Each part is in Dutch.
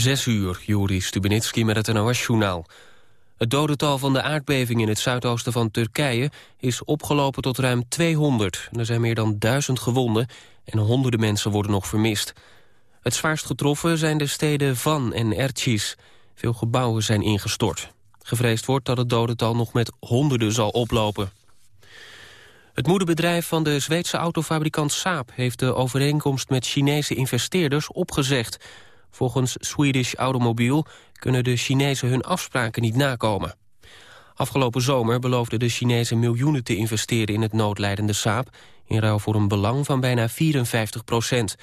Zes uur, Juri Stubenitski met het NOS-journaal. Het dodental van de aardbeving in het zuidoosten van Turkije... is opgelopen tot ruim 200. Er zijn meer dan duizend gewonden en honderden mensen worden nog vermist. Het zwaarst getroffen zijn de steden Van en Ercis. Veel gebouwen zijn ingestort. Gevreesd wordt dat het dodental nog met honderden zal oplopen. Het moederbedrijf van de Zweedse autofabrikant Saab... heeft de overeenkomst met Chinese investeerders opgezegd. Volgens Swedish Automobile kunnen de Chinezen hun afspraken niet nakomen. Afgelopen zomer beloofden de Chinezen miljoenen te investeren... in het noodlijdende Saab, in ruil voor een belang van bijna 54 procent.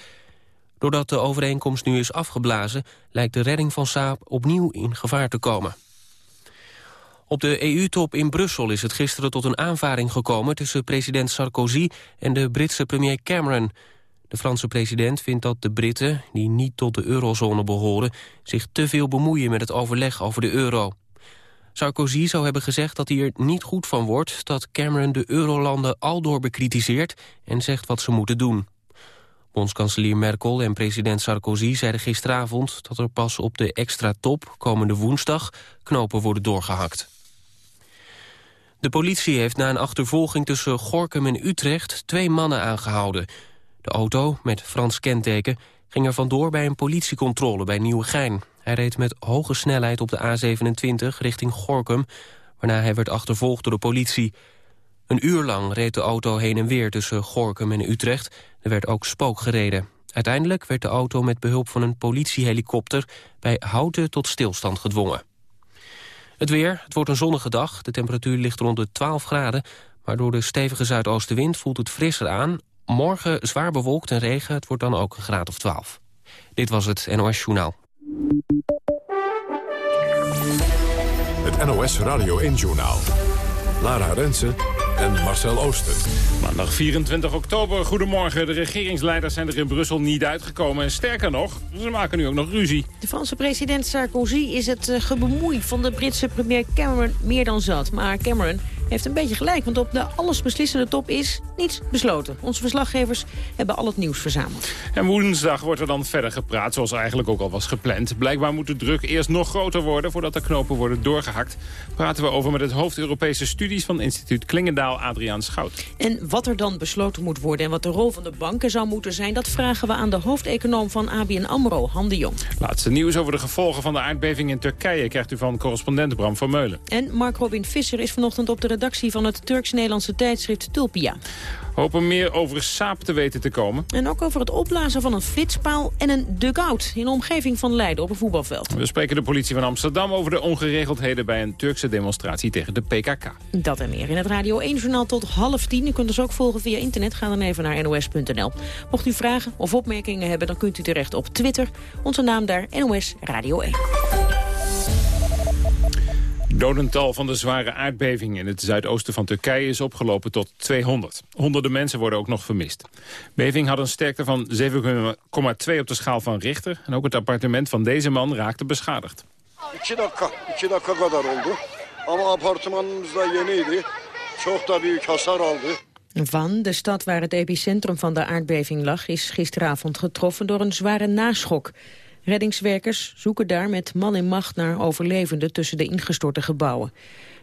Doordat de overeenkomst nu is afgeblazen... lijkt de redding van Saab opnieuw in gevaar te komen. Op de EU-top in Brussel is het gisteren tot een aanvaring gekomen... tussen president Sarkozy en de Britse premier Cameron. De Franse president vindt dat de Britten, die niet tot de eurozone behoren... zich te veel bemoeien met het overleg over de euro. Sarkozy zou hebben gezegd dat hij er niet goed van wordt... dat Cameron de eurolanden aldoor bekritiseert en zegt wat ze moeten doen. Bondskanselier Merkel en president Sarkozy zeiden gisteravond... dat er pas op de extra top, komende woensdag, knopen worden doorgehakt. De politie heeft na een achtervolging tussen Gorkum en Utrecht... twee mannen aangehouden. De auto, met Frans kenteken, ging er vandoor bij een politiecontrole bij Nieuwegein. Hij reed met hoge snelheid op de A27 richting Gorkum... waarna hij werd achtervolgd door de politie. Een uur lang reed de auto heen en weer tussen Gorkum en Utrecht. Er werd ook spook gereden. Uiteindelijk werd de auto met behulp van een politiehelikopter... bij Houten tot stilstand gedwongen. Het weer, het wordt een zonnige dag. De temperatuur ligt rond de 12 graden. Maar door de stevige zuidoostenwind voelt het frisser aan. Morgen zwaar bewolkt en regen. Het wordt dan ook een graad of 12. Dit was het NOS Journaal. Het NOS Radio 1 Journaal. Lara Rensen en Marcel Ooster. Maandag 24 oktober, goedemorgen. De regeringsleiders zijn er in Brussel niet uitgekomen. En sterker nog, ze maken nu ook nog ruzie. De Franse president Sarkozy is het uh, gebemoei van de Britse premier Cameron meer dan zat. Maar Cameron heeft een beetje gelijk, want op de allesbeslissende top is niets besloten. Onze verslaggevers hebben al het nieuws verzameld. En woensdag wordt er dan verder gepraat, zoals eigenlijk ook al was gepland. Blijkbaar moet de druk eerst nog groter worden voordat de knopen worden doorgehakt. Praten we over met het hoofd Europese studies van instituut Klingendaal, Adriaan Schout. En wat er dan besloten moet worden en wat de rol van de banken zou moeten zijn... dat vragen we aan de hoofdeconoom van ABN AMRO, Han de Jong. Laatste nieuws over de gevolgen van de aardbeving in Turkije... krijgt u van correspondent Bram van Meulen. En Mark Robin Visser is vanochtend op de redactie van het Turks-Nederlandse tijdschrift Tulpia. Hopen meer over saap te weten te komen. En ook over het opblazen van een flitspaal en een dugout... in de omgeving van Leiden op een voetbalveld. We spreken de politie van Amsterdam over de ongeregeldheden... bij een Turkse demonstratie tegen de PKK. Dat en meer in het Radio 1-journaal tot half tien. U kunt ons ook volgen via internet. Ga dan even naar nos.nl. Mocht u vragen of opmerkingen hebben, dan kunt u terecht op Twitter. Onze naam daar, NOS Radio 1 dodental van de zware aardbeving in het zuidoosten van Turkije is opgelopen tot 200. Honderden mensen worden ook nog vermist. beving had een sterkte van 7,2 op de schaal van Richter. En ook het appartement van deze man raakte beschadigd. Van, de stad waar het epicentrum van de aardbeving lag... is gisteravond getroffen door een zware naschok. Reddingswerkers zoeken daar met man in macht naar overlevenden tussen de ingestorte gebouwen.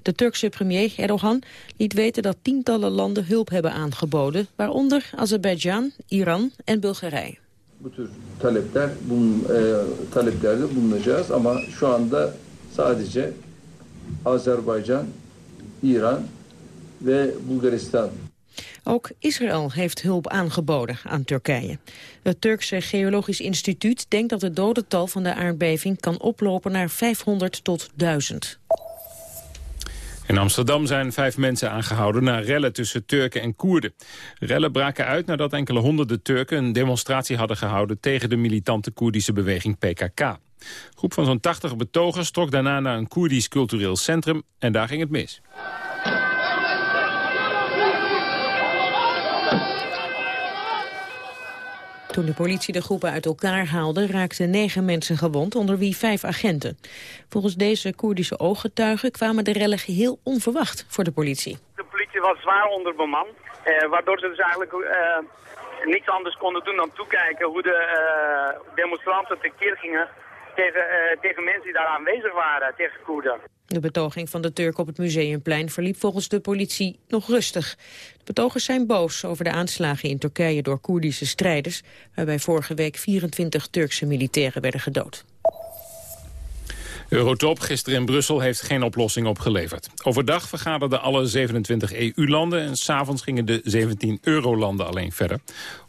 De Turkse premier Erdogan liet weten dat tientallen landen hulp hebben aangeboden, waaronder Azerbeidzjan, Iran en Bulgarije. Bu talepler, bun, e, bulunacağız ama şu anda sadece Azerbaycan, İran ve Bulgaristan ook Israël heeft hulp aangeboden aan Turkije. Het Turkse Geologisch Instituut denkt dat het dodental van de aardbeving kan oplopen naar 500 tot 1000. In Amsterdam zijn vijf mensen aangehouden na rellen tussen Turken en Koerden. Rellen braken uit nadat enkele honderden Turken een demonstratie hadden gehouden tegen de militante Koerdische beweging PKK. Een groep van zo'n 80 betogers trok daarna naar een Koerdisch cultureel centrum en daar ging het mis. Toen de politie de groepen uit elkaar haalde, raakten negen mensen gewond, onder wie vijf agenten. Volgens deze Koerdische ooggetuigen kwamen de rellen geheel onverwacht voor de politie. De politie was zwaar onderbemand, eh, waardoor ze dus eigenlijk eh, niets anders konden doen dan toekijken hoe de eh, demonstranten tekeer gingen tegen, tegen mensen die daar aanwezig waren, tegen Koerden. De betoging van de Turk op het Museumplein verliep volgens de politie nog rustig. De betogers zijn boos over de aanslagen in Turkije door Koerdische strijders... waarbij vorige week 24 Turkse militairen werden gedood. Eurotop gisteren in Brussel heeft geen oplossing opgeleverd. Overdag vergaderden alle 27 EU-landen en s'avonds gingen de 17 eurolanden alleen verder.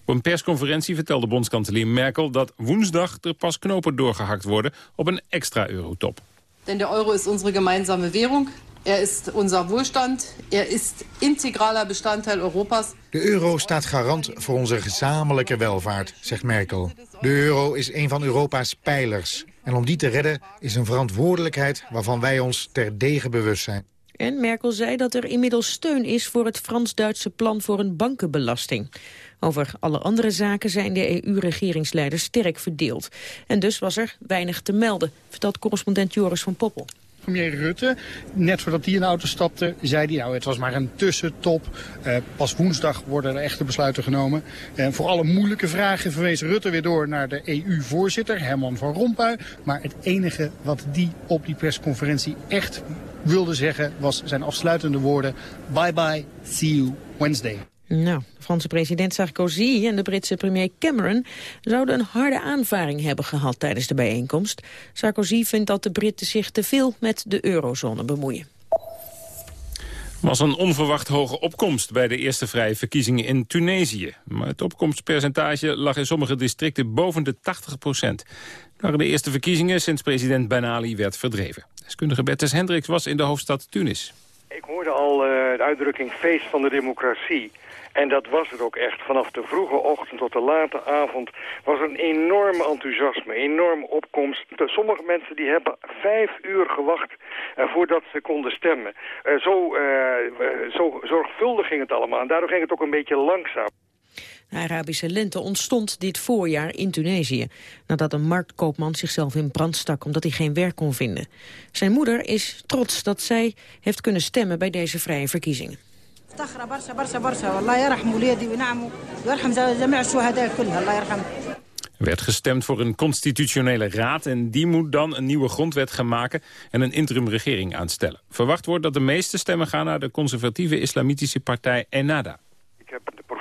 Op een persconferentie vertelde bondskanselier Merkel dat woensdag er pas knopen doorgehakt worden op een extra eurotop. Denn der Euro ist unsere gemeinsame Währung. Er ist unser Wohlstand. Er ist integraler Bestandteil Europas. De euro staat garant voor onze gezamenlijke welvaart, zegt Merkel. De euro is een van Europa's pijlers. En om die te redden is een verantwoordelijkheid waarvan wij ons terdege bewust zijn. En Merkel zei dat er inmiddels steun is voor het Frans-Duitse plan voor een bankenbelasting. Over alle andere zaken zijn de EU-regeringsleiders sterk verdeeld. En dus was er weinig te melden, vertelt correspondent Joris van Poppel. Premier Rutte, net voordat hij in de auto stapte, zei hij... nou, het was maar een tussentop. Uh, pas woensdag worden er echte besluiten genomen. En voor alle moeilijke vragen verwees Rutte weer door naar de EU-voorzitter, Herman van Rompuy. Maar het enige wat die op die persconferentie echt wilde zeggen... was zijn afsluitende woorden... Bye bye, see you Wednesday. Nou, de Franse president Sarkozy en de Britse premier Cameron zouden een harde aanvaring hebben gehad tijdens de bijeenkomst. Sarkozy vindt dat de Britten zich te veel met de eurozone bemoeien was een onverwacht hoge opkomst bij de eerste vrije verkiezingen in Tunesië. Maar het opkomstpercentage lag in sommige districten boven de 80 procent. Het waren de eerste verkiezingen sinds president Ben Ali werd verdreven. Deskundige Bertus Hendricks was in de hoofdstad Tunis. Ik hoorde al uh, de uitdrukking feest van de democratie. En dat was het ook echt. Vanaf de vroege ochtend tot de late avond was een enorm enthousiasme, enorme opkomst. Sommige mensen die hebben vijf uur gewacht uh, voordat ze konden stemmen. Uh, zo, uh, zo zorgvuldig ging het allemaal. En daardoor ging het ook een beetje langzaam. De Arabische lente ontstond dit voorjaar in Tunesië... nadat een marktkoopman zichzelf in brand stak omdat hij geen werk kon vinden. Zijn moeder is trots dat zij heeft kunnen stemmen bij deze vrije verkiezingen. Er werd gestemd voor een constitutionele raad en die moet dan een nieuwe grondwet gaan maken en een interimregering aanstellen. Verwacht wordt dat de meeste stemmen gaan naar de conservatieve islamitische partij Ennada.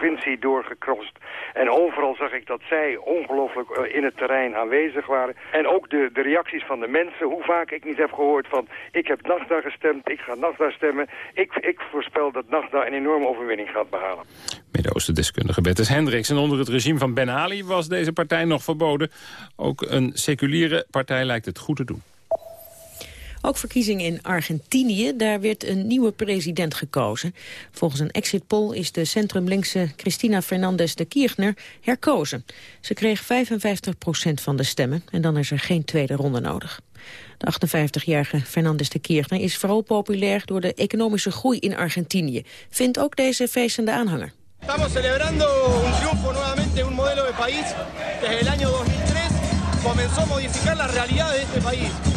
Provincie doorgekrost en overal zag ik dat zij ongelooflijk eh, in het terrein aanwezig waren. En ook de, de reacties van de mensen, hoe vaak ik niet heb gehoord van... ik heb Nagda gestemd, ik ga Nagda stemmen. Ik, ik voorspel dat Nagda een enorme overwinning gaat behalen. Midden-Oosten-deskundige Bertus Hendricks. En onder het regime van Ben Ali was deze partij nog verboden. Ook een seculiere partij lijkt het goed te doen. Ook verkiezingen in Argentinië, daar werd een nieuwe president gekozen. Volgens een exit poll is de centrumlinkse Cristina Fernandez de Kirchner herkozen. Ze kreeg 55 procent van de stemmen en dan is er geen tweede ronde nodig. De 58-jarige Fernandez de Kirchner is vooral populair door de economische groei in Argentinië. Vindt ook deze feestende aanhanger. Estamos celebrando un triunfo nuevamente un modelo de país desde el año 2003 comenzó a modificar la realidad de este país.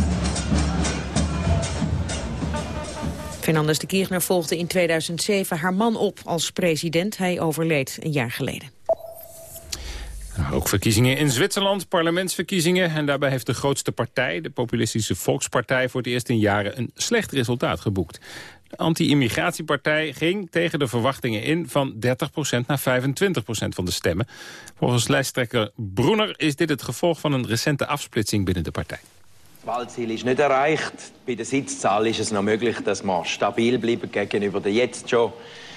Fernandes de Kirchner volgde in 2007 haar man op als president. Hij overleed een jaar geleden. Nou, ook verkiezingen in Zwitserland, parlementsverkiezingen. En daarbij heeft de grootste partij, de populistische Volkspartij... voor het eerst in jaren een slecht resultaat geboekt. De anti-immigratiepartij ging tegen de verwachtingen in... van 30% naar 25% van de stemmen. Volgens lijsttrekker Brunner is dit het gevolg van een recente afsplitsing binnen de partij. Wahlziel ist nicht erreicht. Bei der Sitzzahl ist es noch möglich, dass wir stabil bleiben gegenüber den jetzt schon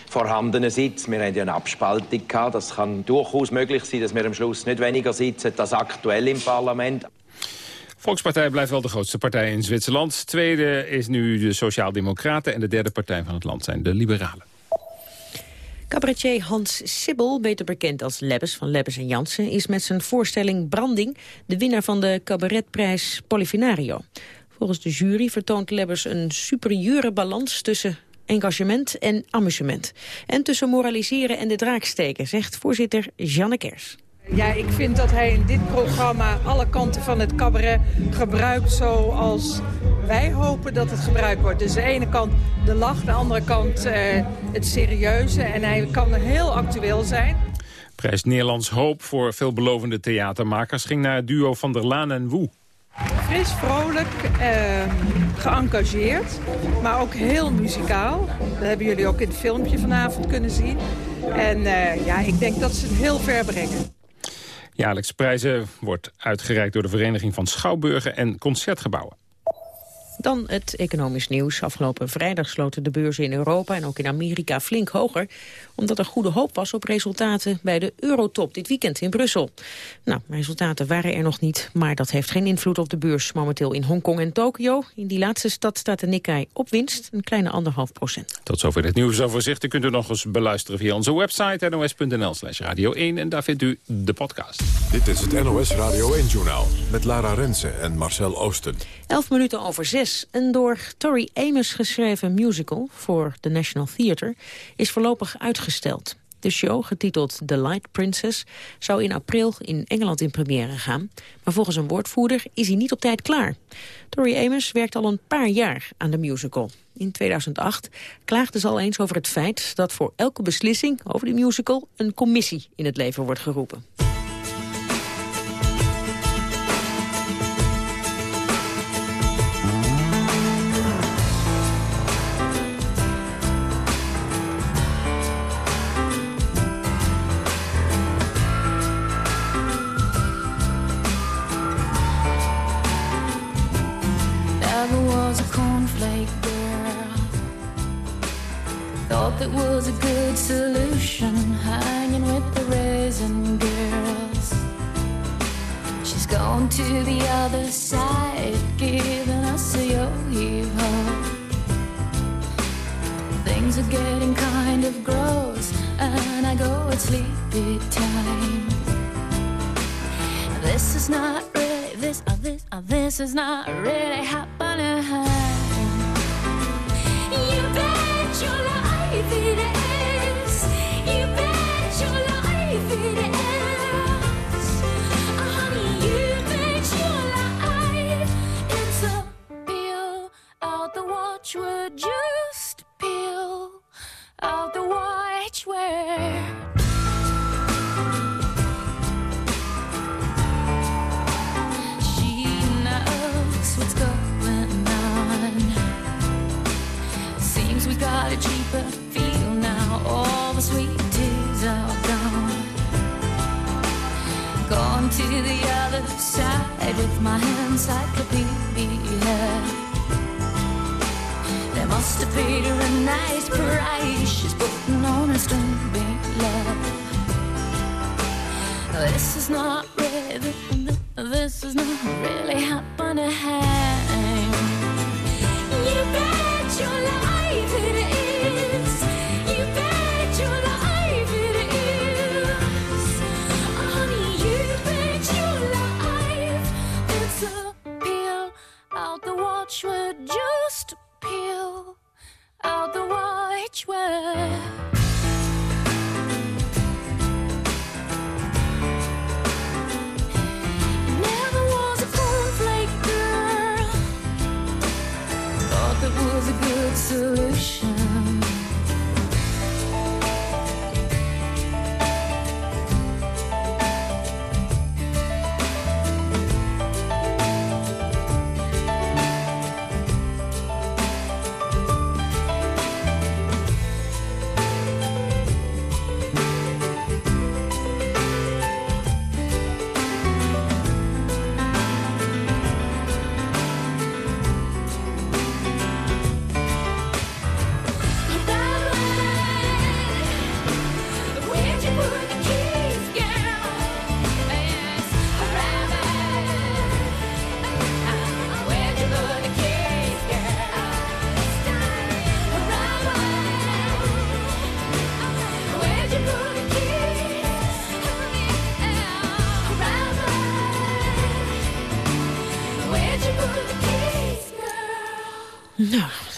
vorhandenen Sitzen. Wir haben ja eine Abspaltung gehabt. Das kann durchaus möglich sein, dass wir am Schluss nicht weniger sitzen als aktuell im Parlament. Volkspartij blijft wel de grootste partij in Zwitserland. Tweede is nu de Sociaaldemocraten en de derde partij van het land zijn de Liberalen. Cabaretier Hans Sibbel, beter bekend als Lebbes van Lebbes en Jansen... is met zijn voorstelling Branding de winnaar van de cabaretprijs Polifinario. Volgens de jury vertoont Lebbes een superieure balans tussen engagement en amusement. En tussen moraliseren en de draak steken, zegt voorzitter Janne Kers. Ja, ik vind dat hij in dit programma alle kanten van het cabaret gebruikt zoals wij hopen dat het gebruikt wordt. Dus de ene kant de lach, de andere kant uh, het serieuze. En hij kan heel actueel zijn. Prijs Nederlands Hoop voor veelbelovende theatermakers ging naar het duo van der Laan en Woe. fris, vrolijk, uh, geëngageerd. Maar ook heel muzikaal. Dat hebben jullie ook in het filmpje vanavond kunnen zien. En uh, ja, ik denk dat ze het heel ver brengen. Jaarlijks prijzen wordt uitgereikt door de Vereniging van Schouwburgen en Concertgebouwen. Dan het economisch nieuws. Afgelopen vrijdag sloten de beurzen in Europa en ook in Amerika flink hoger. Omdat er goede hoop was op resultaten bij de Eurotop dit weekend in Brussel. Nou, resultaten waren er nog niet, maar dat heeft geen invloed op de beurs. Momenteel in Hongkong en Tokio. In die laatste stad staat de Nikkei op winst, een kleine anderhalf procent. Tot zover het nieuwsoverzicht. U kunt u nog eens beluisteren via onze website nos.nl slash radio 1. En daar vindt u de podcast. Dit is het NOS Radio 1-journaal met Lara Rensen en Marcel Oosten. Elf minuten over zes. Een door Tori Amos geschreven musical voor The National Theatre is voorlopig uitgesteld. De show, getiteld The Light Princess, zou in april in Engeland in première gaan. Maar volgens een woordvoerder is hij niet op tijd klaar. Tori Amos werkt al een paar jaar aan de musical. In 2008 klaagde ze al eens over het feit dat voor elke beslissing over de musical een commissie in het leven wordt geroepen. Sleepy time. This is not real. this, uh, this, uh, this is not really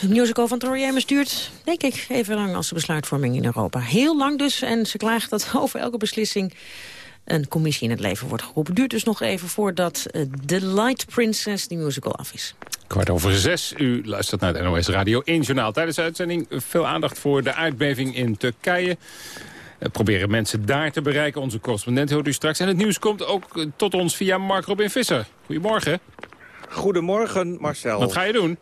musical van Tori Amos duurt, denk ik, even lang als de besluitvorming in Europa. Heel lang dus, en ze klaagt dat over elke beslissing een commissie in het leven wordt geroepen. Duurt dus nog even voordat uh, The Light Princess, die musical, af is. Kwart over zes, u luistert naar het NOS Radio 1 Journaal. Tijdens de uitzending veel aandacht voor de aardbeving in Turkije. We proberen mensen daar te bereiken. Onze correspondent hoort u straks. En het nieuws komt ook tot ons via Mark Robin Visser. Goedemorgen. Goedemorgen, Marcel. Wat ga je doen?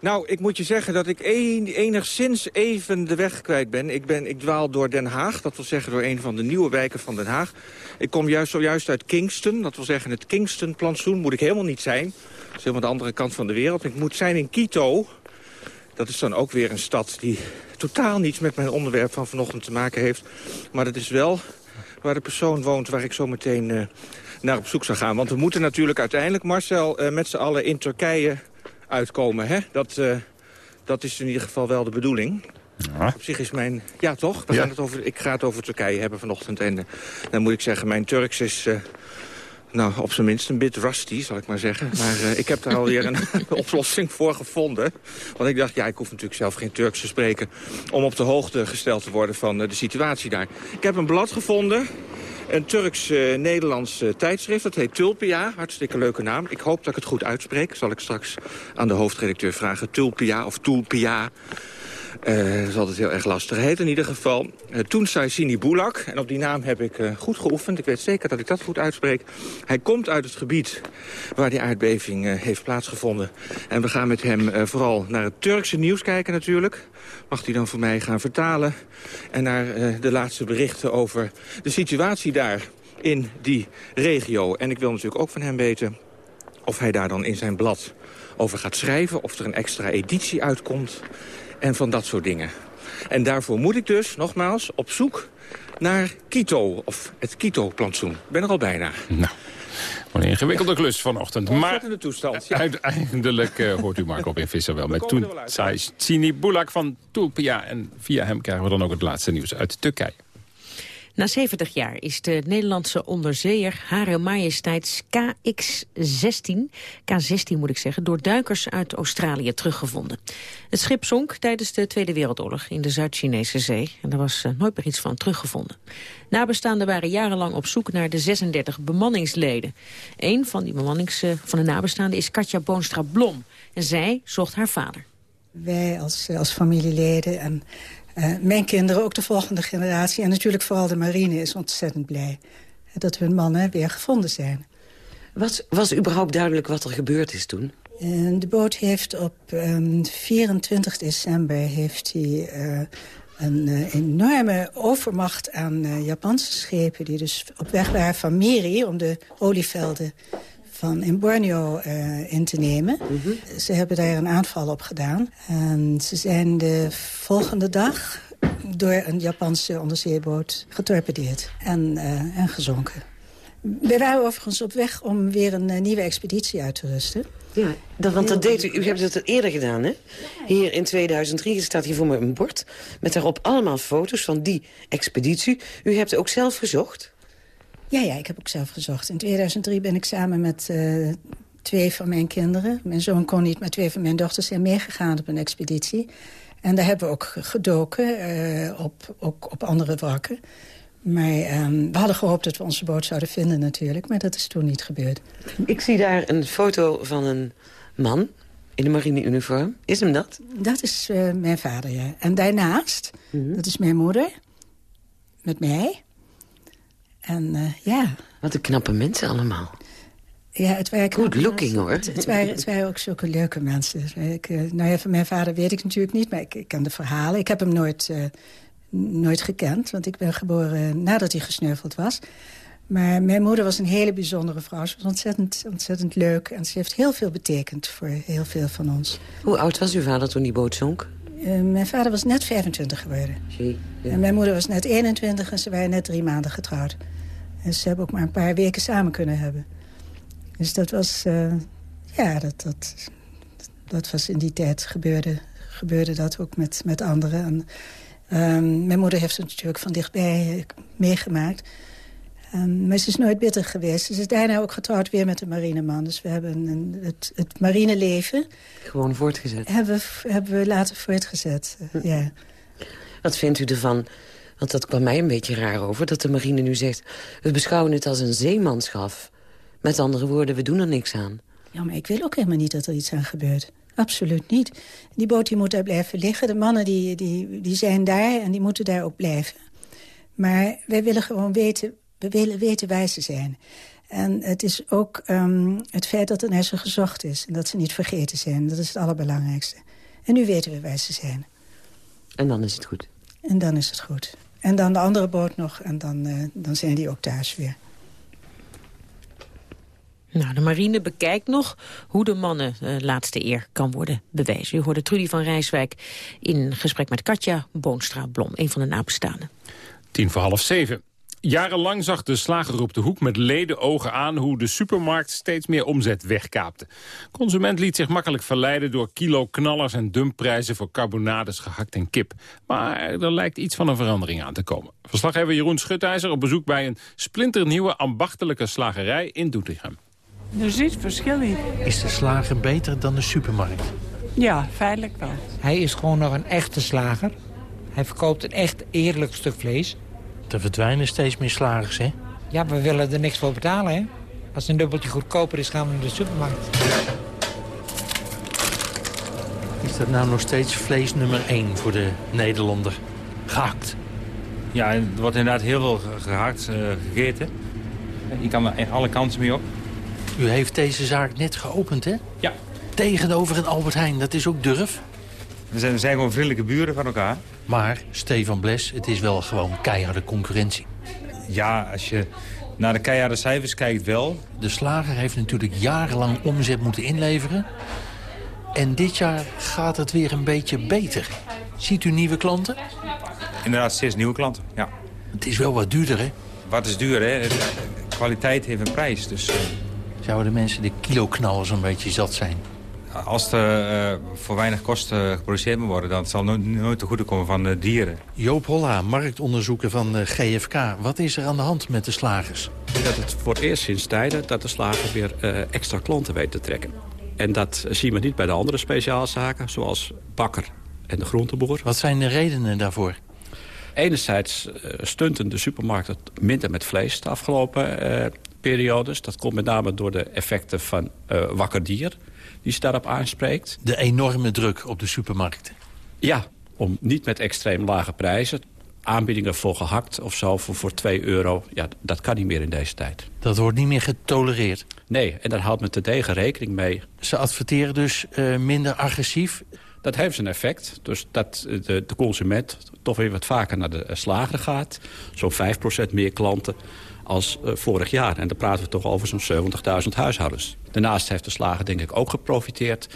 Nou, ik moet je zeggen dat ik enigszins even de weg kwijt ben. Ik, ben. ik dwaal door Den Haag, dat wil zeggen door een van de nieuwe wijken van Den Haag. Ik kom juist zojuist uit Kingston, dat wil zeggen het Kingston-plantsoen moet ik helemaal niet zijn. Dat is helemaal de andere kant van de wereld. Ik moet zijn in Quito. Dat is dan ook weer een stad die totaal niets met mijn onderwerp van vanochtend te maken heeft. Maar dat is wel waar de persoon woont waar ik zo meteen uh, naar op zoek zou gaan. Want we moeten natuurlijk uiteindelijk, Marcel, uh, met z'n allen in Turkije uitkomen. Hè? Dat, uh, dat is in ieder geval wel de bedoeling. Ja. Op zich is mijn... Ja, toch? We Ja. gaan het over, ik ga het over Turkije hebben vanochtend. En uh, dan moet ik zeggen, mijn Turks is... Uh, nou, op zijn minst een bit rusty, zal ik maar zeggen. Maar uh, ik heb daar alweer een oplossing voor gevonden. Want ik dacht, ja, ik hoef natuurlijk zelf geen Turks te spreken... om op de hoogte gesteld te worden van uh, de situatie daar. Ik heb een blad gevonden, een Turks-Nederlands uh, tijdschrift. Dat heet Tulpia, hartstikke leuke naam. Ik hoop dat ik het goed uitspreek. Zal ik straks aan de hoofdredacteur vragen. Tulpia of Tulpia. Uh, dat is altijd heel erg lastig. Heet in ieder geval uh, Toensai Sini Bulak. En op die naam heb ik uh, goed geoefend. Ik weet zeker dat ik dat goed uitspreek. Hij komt uit het gebied waar die aardbeving uh, heeft plaatsgevonden. En we gaan met hem vooral naar het Turkse nieuws kijken natuurlijk. Mag hij dan voor mij gaan vertalen. En naar de laatste berichten over de situatie daar in die regio. En ik wil natuurlijk ook van hem weten of hij daar dan in zijn blad over gaat schrijven. Of er een extra editie uitkomt en van dat soort dingen. En daarvoor moet ik dus, nogmaals, op zoek naar Quito, of het Quito-plantsoen. Ik ben er al bijna. Nou, wat een ingewikkelde klus vanochtend. Maar toestand. Ja. uiteindelijk uh, hoort u Marco in Visser wel. Met toen Sini Bulak van Tulpia. En via hem krijgen we dan ook het laatste nieuws uit Turkije. Na 70 jaar is de Nederlandse onderzeeër Hare Majesteits KX-16, K-16 moet ik zeggen, door duikers uit Australië teruggevonden. Het schip zonk tijdens de Tweede Wereldoorlog in de Zuid-Chinese Zee en er was uh, nooit meer iets van teruggevonden. Nabestaanden waren jarenlang op zoek naar de 36 bemanningsleden. Een van die bemannings, uh, van de nabestaanden is Katja Boonstra-Blom en zij zocht haar vader. Wij als, als familieleden en mijn kinderen, ook de volgende generatie... en natuurlijk vooral de marine is ontzettend blij... dat hun mannen weer gevonden zijn. Was, was überhaupt duidelijk wat er gebeurd is toen? Uh, de boot heeft op um, 24 december heeft hij, uh, een uh, enorme overmacht aan uh, Japanse schepen... die dus op weg waren van Miri om de olievelden van in Borneo uh, in te nemen. Mm -hmm. Ze hebben daar een aanval op gedaan. En ze zijn de volgende dag door een Japanse onderzeeboot getorpedeerd en, uh, en gezonken. We waren overigens op weg om weer een uh, nieuwe expeditie uit te rusten. Ja, dat, want dat deed u, u hebt het eerder gedaan, hè? Hier in 2003 staat hier voor me een bord... met daarop allemaal foto's van die expeditie. U hebt ook zelf gezocht? Ja, ja, ik heb ook zelf gezocht. In 2003 ben ik samen met uh, twee van mijn kinderen... mijn zoon kon niet, maar twee van mijn dochters zijn meegegaan op een expeditie. En daar hebben we ook gedoken uh, op, ook op andere wrakken. Maar um, we hadden gehoopt dat we onze boot zouden vinden natuurlijk. Maar dat is toen niet gebeurd. Ik zie daar een foto van een man in een marineuniform. Is hem dat? Dat is uh, mijn vader, ja. En daarnaast, mm -hmm. dat is mijn moeder. Met mij. En uh, ja... Wat een knappe mensen allemaal. Ja, het waren Good looking, hoor. Het, het, waren, het waren ook zulke leuke mensen. Ik, uh, nou ja, van mijn vader weet ik natuurlijk niet, maar ik, ik ken de verhalen. Ik heb hem nooit, uh, nooit gekend, want ik ben geboren nadat hij gesneuveld was. Maar mijn moeder was een hele bijzondere vrouw. Ze was ontzettend, ontzettend leuk en ze heeft heel veel betekend voor heel veel van ons. Hoe oud was uw vader toen die boot zonk? Uh, mijn vader was net 25 geworden. Ja. En mijn moeder was net 21 en ze waren net drie maanden getrouwd. En ze hebben ook maar een paar weken samen kunnen hebben. Dus dat was, uh, ja, dat, dat, dat was in die tijd gebeurde, gebeurde dat ook met, met anderen. En, um, mijn moeder heeft het natuurlijk van dichtbij meegemaakt. Um, maar ze is nooit bitter geweest. Ze is daarna ook getrouwd weer met een marineman. Dus we hebben een, het, het marineleven... Gewoon voortgezet. Hebben we, hebben we later voortgezet, uh, ja. Wat vindt u ervan? Want dat kwam mij een beetje raar over, dat de marine nu zegt... we beschouwen het als een zeemanschap. Met andere woorden, we doen er niks aan. Ja, maar ik wil ook helemaal niet dat er iets aan gebeurt. Absoluut niet. Die boot die moet daar blijven liggen. De mannen die, die, die zijn daar en die moeten daar ook blijven. Maar wij willen gewoon weten, we willen weten waar ze zijn. En het is ook um, het feit dat er naar ze gezocht is. En dat ze niet vergeten zijn. Dat is het allerbelangrijkste. En nu weten we waar ze zijn. En dan is het goed. En dan is het goed. En dan de andere boot nog. En dan, uh, dan zijn die ook thuis weer. Nou, de marine bekijkt nog hoe de mannen uh, laatste eer kan worden bewezen. U hoorde Trudy van Rijswijk in gesprek met Katja Boonstra-Blom, een van de nabestaanden. Tien voor half zeven. Jarenlang zag de slager op de hoek met leden ogen aan hoe de supermarkt steeds meer omzet wegkaapte. Consument liet zich makkelijk verleiden door kilo knallers en dumpprijzen voor carbonades, gehakt en kip. Maar er lijkt iets van een verandering aan te komen. Verslaggever Jeroen Schutijzer op bezoek bij een splinternieuwe ambachtelijke slagerij in Doetinchem. Er zit verschil in. Is de slager beter dan de supermarkt? Ja, feitelijk wel. Hij is gewoon nog een echte slager. Hij verkoopt een echt eerlijk stuk vlees. Er verdwijnen steeds meer slagers, hè? Ja, we willen er niks voor betalen, hè? Als het een dubbeltje goedkoper is, gaan we naar de supermarkt. Is dat nou nog steeds vlees nummer 1 voor de Nederlander? Gehakt. Ja, er wordt inderdaad heel veel gehakt, uh, gegeten. Je kan er alle kanten mee op. U heeft deze zaak net geopend, hè? Ja. Tegenover een Albert Heijn, dat is ook durf? We zijn, we zijn gewoon vriendelijke buren van elkaar. Maar, Stefan Bles, het is wel gewoon keiharde concurrentie. Ja, als je naar de keiharde cijfers kijkt wel. De slager heeft natuurlijk jarenlang omzet moeten inleveren. En dit jaar gaat het weer een beetje beter. Ziet u nieuwe klanten? Inderdaad, steeds nieuwe klanten, ja. Het is wel wat duurder, hè? Wat is duur, hè? Kwaliteit heeft een prijs, dus... Zouden de mensen de kiloknallers een beetje zat zijn? Als er uh, voor weinig kosten geproduceerd moet worden... dan zal het nooit, nooit te goede komen van de dieren. Joop Holla, marktonderzoeker van de GFK. Wat is er aan de hand met de slagers? Dat het voor het eerst sinds tijden dat de slager weer uh, extra klanten weet te trekken. En dat zien we niet bij de andere speciaalzaken, zoals bakker en de groenteboer. Wat zijn de redenen daarvoor? Enerzijds uh, stunten de supermarkten minder met vlees de afgelopen periodes. Dat komt met name door de effecten van wakker dier die ze daarop aanspreekt. De enorme druk op de supermarkten. Ja, om niet met extreem lage prijzen. Aanbiedingen voor gehakt of zo voor, voor 2 euro. Ja, dat kan niet meer in deze tijd. Dat wordt niet meer getolereerd? Nee, en daar houdt men te degen rekening mee. Ze adverteren dus uh, minder agressief? Dat heeft zijn effect. Dus dat de, de consument toch weer wat vaker naar de slager gaat. Zo'n 5% meer klanten als uh, vorig jaar. En dan praten we toch over zo'n 70.000 huishoudens. Daarnaast heeft de slager denk ik ook geprofiteerd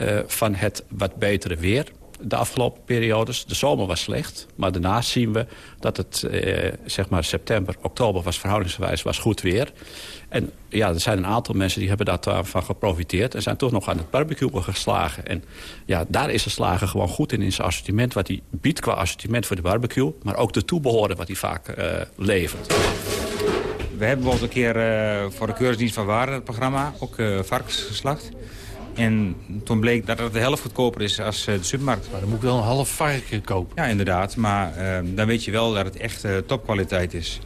uh, van het wat betere weer de afgelopen periodes. De zomer was slecht, maar daarnaast zien we dat het eh, zeg maar september, oktober was verhoudingsgewijs was goed weer. En ja, er zijn een aantal mensen die hebben daarvan geprofiteerd... en zijn toch nog aan het barbecuen geslagen. En ja, daar is de slager gewoon goed in, in zijn assortiment... wat hij biedt qua assortiment voor de barbecue... maar ook de toebehoren wat hij vaak uh, levert. We hebben bijvoorbeeld een keer uh, voor de Keursdienst van Waarde, het programma, ook uh, varkens geslacht. En toen bleek dat het de helft goedkoper is als uh, de supermarkt. Maar dan moet ik wel een half varken kopen. Ja, inderdaad. Maar dan weet je wel dat het echt topkwaliteit is.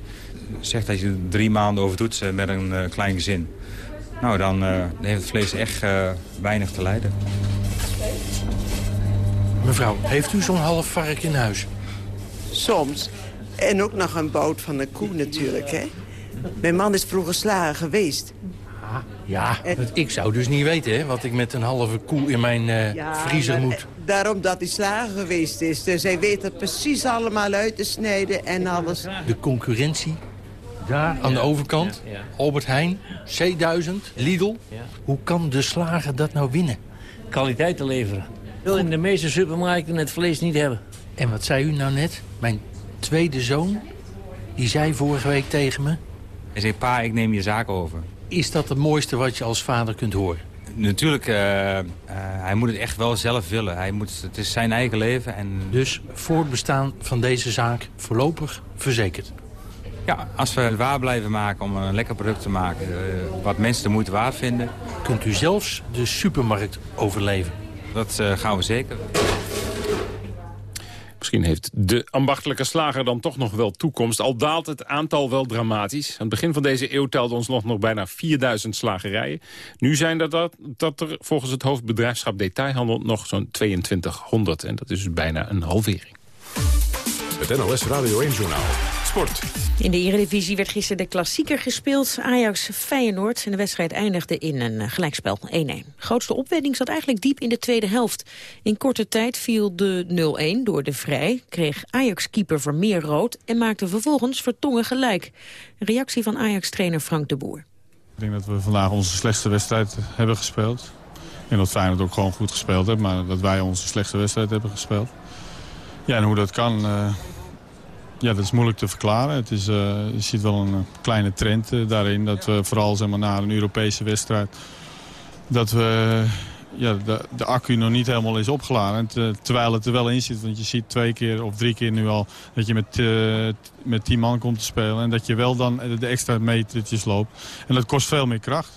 Zeg dat je drie maanden over doet met een klein gezin. Nou, dan heeft het vlees echt weinig te lijden. Mevrouw, heeft u zo'n half vark in huis? Soms. En ook nog een bout van een koe natuurlijk, hè. Mijn man is vroeger slager geweest. Ah, ja, en... ik zou dus niet weten hè, wat ik met een halve koe in mijn uh, ja, vriezer moet. Daarom dat hij slager geweest is. Dus hij weet het precies allemaal uit te snijden en alles. De concurrentie, daar aan de overkant, Albert Heijn, C1000, Lidl. Hoe kan de slager dat nou winnen? Kwaliteit te leveren. Wil in de meeste supermarkten het vlees niet hebben. En wat zei u nou net? Mijn tweede zoon, die zei vorige week tegen me... Hij zei, pa, ik neem je zaak over. Is dat het mooiste wat je als vader kunt horen? Natuurlijk, uh, uh, hij moet het echt wel zelf willen. Hij moet, het is zijn eigen leven. En... Dus voortbestaan van deze zaak voorlopig verzekerd? Ja, als we het waar blijven maken om een lekker product te maken... Uh, wat mensen de moeite waard vinden... Kunt u zelfs de supermarkt overleven? Dat gaan we zeker. Misschien heeft de ambachtelijke slager dan toch nog wel toekomst. Al daalt het aantal wel dramatisch. Aan het begin van deze eeuw telde ons nog, nog bijna 4000 slagerijen. Nu zijn dat, dat er volgens het hoofdbedrijfschap Detailhandel nog zo'n 2200. En dat is dus bijna een halvering. Het NLS Radio 1 Journaal. Sport. In de Eredivisie werd gisteren de klassieker gespeeld. Ajax-Feyenoord. En de wedstrijd eindigde in een eh, gelijkspel 1-1. Grootste opwending zat eigenlijk diep in de tweede helft. In korte tijd viel de 0-1 door de Vrij. Kreeg Ajax-keeper Vermeer rood. En maakte vervolgens Vertongen gelijk. Een reactie van Ajax-trainer Frank de Boer. Ik denk dat we vandaag onze slechtste wedstrijd hebben gespeeld. En dat Feyenoord ook gewoon goed gespeeld heeft. Maar dat wij onze slechtste wedstrijd hebben gespeeld. Ja, en hoe dat kan... Uh... Ja, dat is moeilijk te verklaren. Het is, uh, je ziet wel een uh, kleine trend uh, daarin. Dat we vooral zeg maar, na een Europese wedstrijd... dat we, ja, de, accu nog niet helemaal is opgeladen. Te, terwijl het er wel in zit. Want je ziet twee keer of drie keer nu al... dat je met, met tien man komt te spelen. En dat je wel dan de extra metertjes loopt. En dat kost veel meer kracht.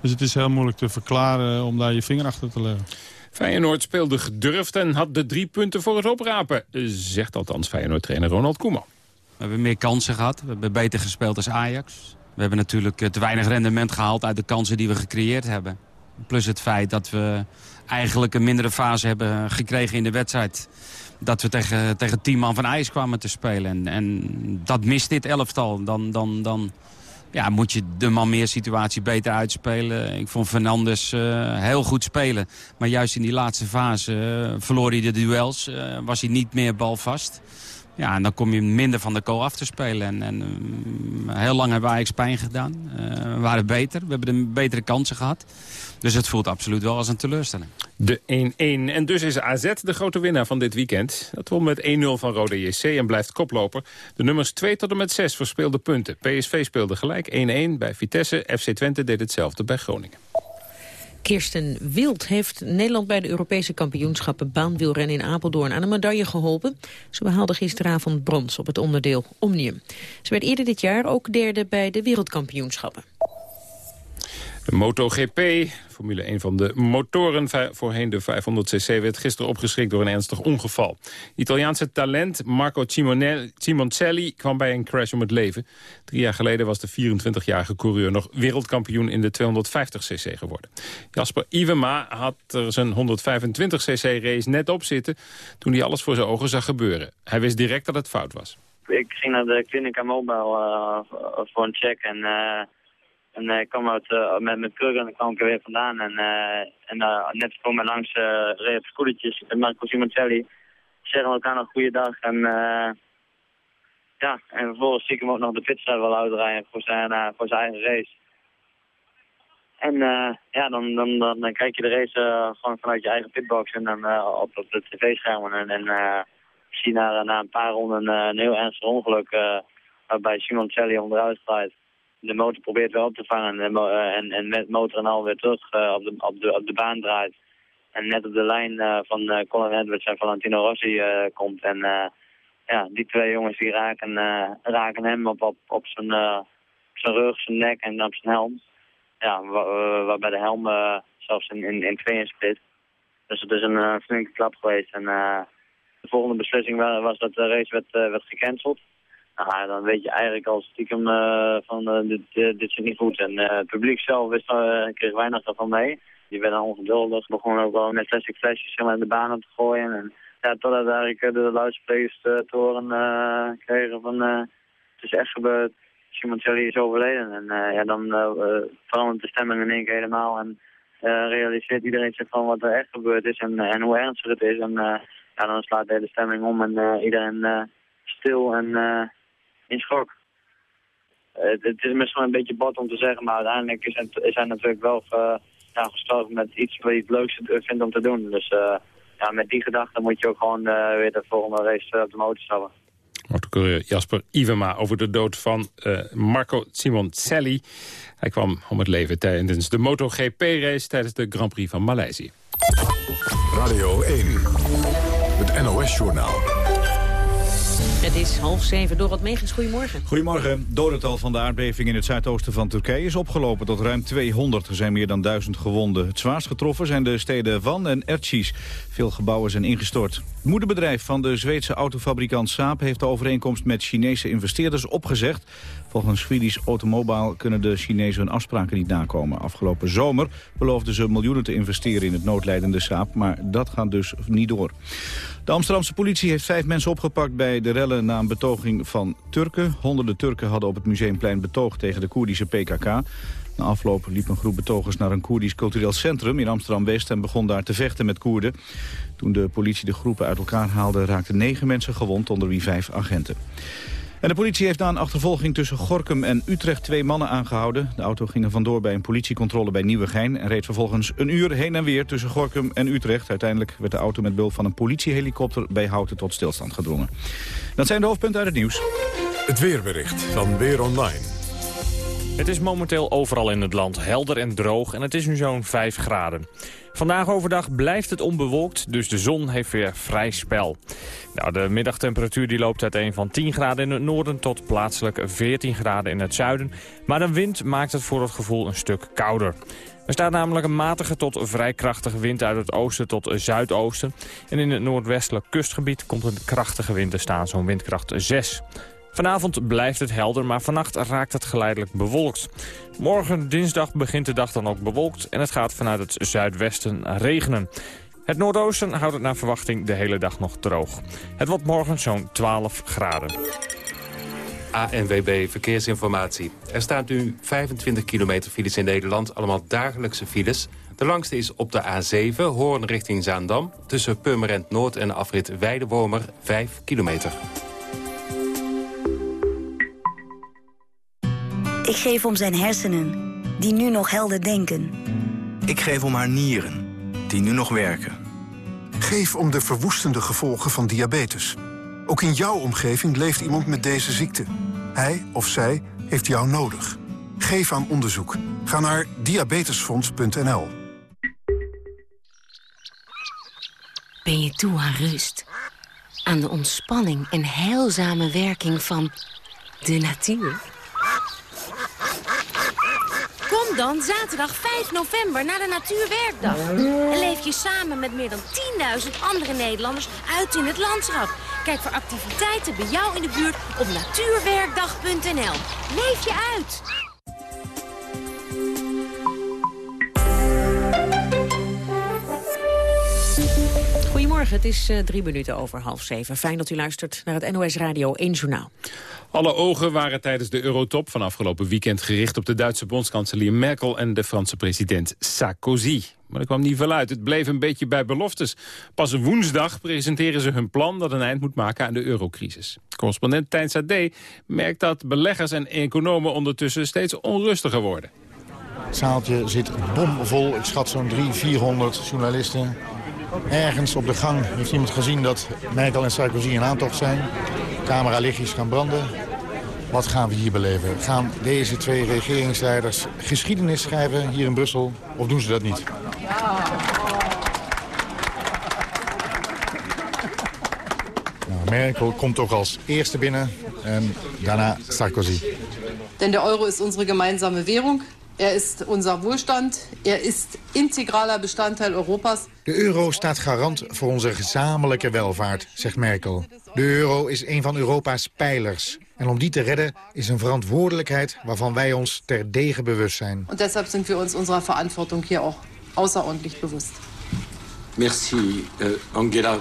Dus het is heel moeilijk te verklaren om daar je vinger achter te leggen. Feyenoord speelde gedurfd en had de drie punten voor het oprapen. Zegt althans Feyenoord-trainer Ronald Koeman. We hebben meer kansen gehad. We hebben beter gespeeld als Ajax. We hebben natuurlijk te weinig rendement gehaald uit de kansen die we gecreëerd hebben. Plus het feit dat we eigenlijk een mindere fase hebben gekregen in de wedstrijd. Dat we tegen, tegen tien man van IJs kwamen te spelen. En, en dat mist dit elftal. Dan, dan, dan ja, moet je de man meer situatie beter uitspelen. Ik vond Fernandes uh, heel goed spelen. Maar juist in die laatste fase uh, verloor hij de duels. Uh, was hij niet meer balvast. Ja, en dan kom je minder van de goal af te spelen. En, en heel lang hebben wij Ajax pijn gedaan. we waren beter. We hebben de betere kansen gehad. Dus het voelt absoluut wel als een teleurstelling. De 1-1. En dus is AZ de grote winnaar van dit weekend. Dat won met 1-0 van Rode JC en blijft koploper. De nummers 2 tot en met 6 verspeelden punten. PSV speelde gelijk 1-1 bij Vitesse. FC Twente deed hetzelfde bij Groningen. Kirsten Wild heeft Nederland bij de Europese kampioenschappen baanwielrennen in Apeldoorn aan een medaille geholpen. Ze behaalde gisteravond brons op het onderdeel Omnium. Ze werd eerder dit jaar ook derde bij de wereldkampioenschappen. De MotoGP, Formule 1 van de motoren, voorheen de 500cc... werd gisteren opgeschrikt door een ernstig ongeval. Italiaanse talent Marco Cimoncelli kwam bij een crash om het leven. Drie jaar geleden was de 24-jarige coureur nog wereldkampioen in de 250cc geworden. Jasper Iwema had er zijn 125cc-race net op zitten... toen hij alles voor zijn ogen zag gebeuren. Hij wist direct dat het fout was. Ik ging naar de Clinica Mobile uh, voor een check en... Uh... En ik kwam uit, uh, met mijn krug en dan kwam ik er weer vandaan. En, uh, en net voor mij langs reed op scootertjes met Marco Simoncelli. Zeggen elkaar nog goede dag. En, ja, en vervolgens zie ik hem ook nog de pitstraat wel uitrijden voor zijn, voor zijn eigen race. En ja, dan, dan, dan, kijk je de race gewoon vanuit je eigen pitbox en dan op, op de tv-schermen. En, en zie na, na een paar ronden een heel ernstig ongeluk waarbij Simoncelli onderuit draait de motor probeert wel op te vangen en, uh, en, en met motor en al weer terug uh, op, de, op, de, op de baan draait. En net op de lijn uh, van Colin Edwards en Valentino Rossi komt. En ja, die twee jongens die raken, raken hem op, op, op zijn, zijn rug, zijn nek en op zijn helm. Ja, waarbij de helm zelfs in, in, in tweeën split. Dus het is een flinke klap geweest. En de volgende beslissing was dat de race werd, werd gecanceld. Nou, dan weet je eigenlijk al stiekem uh, van uh, dit, uh, dit zit niet goed. En het publiek zelf wist, kreeg weinig ervan mee. Die werden ongeduldig, begonnen ook wel met plastic flesjes in de baan op te gooien. En ja, totdat eigenlijk de luidsprekers te horen kregen van het is echt gebeurd. Simoncelli is overleden. En ja, dan verandert de stemming in één keer helemaal. En realiseert iedereen zich van wat er echt gebeurd is en, en hoe ernstig het is. En ja, dan slaat de hele stemming om en iedereen stil en in schok. Uh, het is misschien een beetje bot om te zeggen, maar uiteindelijk is, het, is hij natuurlijk wel uh, ja, gestorven met iets wat hij het leukste vindt om te doen. Dus uh, ja, met die gedachte moet je ook gewoon weer de volgende race op de motor stappen. Motorcoureur Jasper Ivema over de dood van Marco Simoncelli. Hij kwam om het leven tijdens de MotoGP-race tijdens de Grand Prix van Maleisië. Radio 1, het NOS-journaal. Het is half zeven. Door wat Megens, goedemorgen. Goedemorgen. Dodental van de aardbeving in het zuidoosten van Turkije is opgelopen tot ruim 200. Er zijn meer dan 1000 gewonden. Het zwaarst getroffen zijn de steden Van en Ercis. Veel gebouwen zijn ingestort. Het moederbedrijf van de Zweedse autofabrikant Saab heeft de overeenkomst met Chinese investeerders opgezegd. Volgens Swedish Automobile kunnen de Chinezen hun afspraken niet nakomen. Afgelopen zomer beloofden ze miljoenen te investeren in het noodlijdende Saab, maar dat gaat dus niet door. De Amsterdamse politie heeft vijf mensen opgepakt bij de rellen na een betoging van Turken. Honderden Turken hadden op het Museumplein betoogd tegen de Koerdische PKK. Na afloop liep een groep betogers naar een Koerdisch cultureel centrum in Amsterdam-West en begon daar te vechten met Koerden. Toen de politie de groepen uit elkaar haalde raakten negen mensen gewond, onder wie vijf agenten. En de politie heeft na een achtervolging tussen Gorkum en Utrecht twee mannen aangehouden. De auto ging er vandoor bij een politiecontrole bij Nieuwegein... en reed vervolgens een uur heen en weer tussen Gorkum en Utrecht. Uiteindelijk werd de auto met behulp van een politiehelikopter bij Houten tot stilstand gedrongen. Dat zijn de hoofdpunten uit het nieuws. Het weerbericht van Weer Online. Het is momenteel overal in het land helder en droog en het is nu zo'n 5 graden. Vandaag overdag blijft het onbewolkt, dus de zon heeft weer vrij spel. Nou, de middagtemperatuur die loopt uiteen van 10 graden in het noorden tot plaatselijk 14 graden in het zuiden. Maar de wind maakt het voor het gevoel een stuk kouder. Er staat namelijk een matige tot vrij krachtige wind uit het oosten tot zuidoosten. En in het noordwestelijk kustgebied komt een krachtige wind te staan, zo'n windkracht 6. Vanavond blijft het helder, maar vannacht raakt het geleidelijk bewolkt. Morgen dinsdag begint de dag dan ook bewolkt en het gaat vanuit het zuidwesten regenen. Het noordoosten houdt het naar verwachting de hele dag nog droog. Het wordt morgen zo'n 12 graden. ANWB Verkeersinformatie. Er staat nu 25 kilometer files in Nederland, allemaal dagelijkse files. De langste is op de A7, Hoorn richting Zaandam... tussen Purmerend Noord en afrit Weidewormer, 5 kilometer. Ik geef om zijn hersenen, die nu nog helder denken. Ik geef om haar nieren, die nu nog werken. Geef om de verwoestende gevolgen van diabetes. Ook in jouw omgeving leeft iemand met deze ziekte. Hij of zij heeft jou nodig. Geef aan onderzoek. Ga naar diabetesfonds.nl. Ben je toe aan rust? Aan de ontspanning en heilzame werking van de natuur? Dan zaterdag 5 november naar de Natuurwerkdag. Leef je samen met meer dan 10.000 andere Nederlanders uit in het landschap. Kijk voor activiteiten bij jou in de buurt op natuurwerkdag.nl. Leef je uit! Goedemorgen, het is uh, drie minuten over half zeven. Fijn dat u luistert naar het NOS Radio 1 Journaal. Alle ogen waren tijdens de Eurotop van afgelopen weekend gericht... op de Duitse bondskanselier Merkel en de Franse president Sarkozy. Maar er kwam niet veel uit. Het bleef een beetje bij beloftes. Pas woensdag presenteren ze hun plan dat een eind moet maken aan de eurocrisis. Correspondent Tijn Sade merkt dat beleggers en economen ondertussen steeds onrustiger worden. Het zaaltje zit bomvol. Ik schat zo'n 300, 400 journalisten. Ergens op de gang heeft iemand gezien dat Merkel en Sarkozy in aantocht zijn. Cameralichtjes gaan branden. Wat gaan we hier beleven? Gaan deze twee regeringsleiders geschiedenis schrijven hier in Brussel? Of doen ze dat niet? Nou, Merkel komt toch als eerste binnen en daarna Sarkozy. Denn der Euro ist unsere gemeinsame Währung. Er ist unser Wohlstand. Er ist integraler Bestandteil Europas. De euro staat garant voor onze gezamenlijke welvaart, zegt Merkel. De euro is een van Europa's pijlers. En om die te redden is een verantwoordelijkheid waarvan wij ons terdege bewust zijn. Und deshalb sind wir uns unserer Verantwortung hier auch außerordentlich bewusst. Merci, euh, Angela.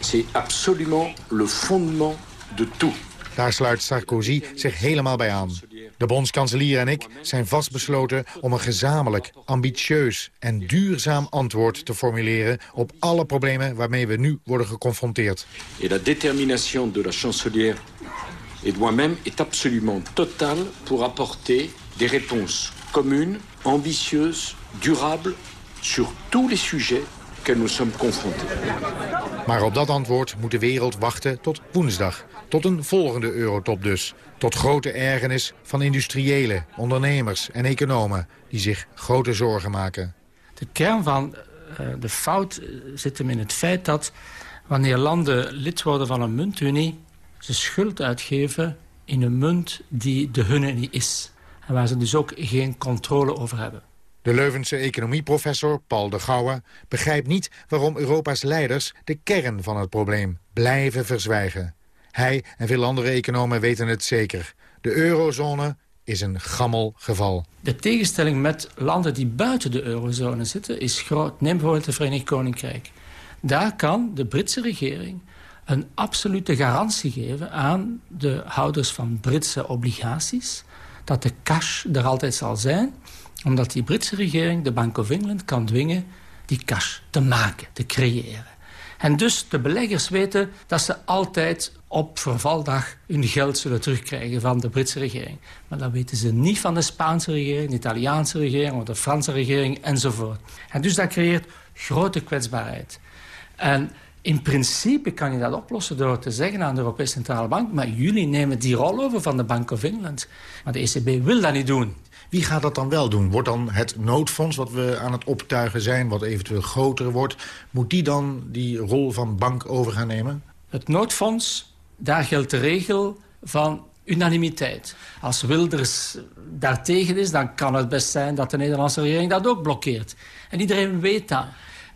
C'est absolument le fondement de tout. Daar sluit Sarkozy zich helemaal bij aan. De bondskanselier en ik zijn vastbesloten om een gezamenlijk, ambitieus en duurzaam antwoord te formuleren op alle problemen waarmee we nu worden geconfronteerd. Et la détermination de la chancelière et de moi-même est absolument totale pour apporter des réponses communes, ambitieuses, durables sur tous les sujets que nous sommes confrontés. Maar op dat antwoord moet de wereld wachten tot woensdag. Tot een volgende eurotop dus. Tot grote ergernis van industriëlen, ondernemers en economen... die zich grote zorgen maken. De kern van uh, de fout zit hem in het feit dat... wanneer landen lid worden van een muntunie... ze schuld uitgeven in een munt die de hunne niet is. En waar ze dus ook geen controle over hebben. De Leuvense economieprofessor Paul de Gouwe begrijpt niet waarom Europa's leiders de kern van het probleem blijven verzwijgen. Hij en veel andere economen weten het zeker. De eurozone is een gammel geval. De tegenstelling met landen die buiten de eurozone zitten is groot. Neem bijvoorbeeld het Verenigd Koninkrijk. Daar kan de Britse regering een absolute garantie geven aan de houders van Britse obligaties... dat de cash er altijd zal zijn, omdat die Britse regering de Bank of England kan dwingen die cash te maken, te creëren. En dus de beleggers weten dat ze altijd op vervaldag hun geld zullen terugkrijgen van de Britse regering. Maar dat weten ze niet van de Spaanse regering, de Italiaanse regering... of de Franse regering enzovoort. En dus dat creëert grote kwetsbaarheid. En in principe kan je dat oplossen door te zeggen aan de Europese Centrale Bank... maar jullie nemen die rol over van de Bank of England. Maar de ECB wil dat niet doen. Wie gaat dat dan wel doen? Wordt dan het noodfonds wat we aan het optuigen zijn... wat eventueel groter wordt... moet die dan die rol van bank over gaan nemen? Het noodfonds, daar geldt de regel van unanimiteit. Als Wilders daartegen is, dan kan het best zijn... dat de Nederlandse regering dat ook blokkeert. En iedereen weet dat.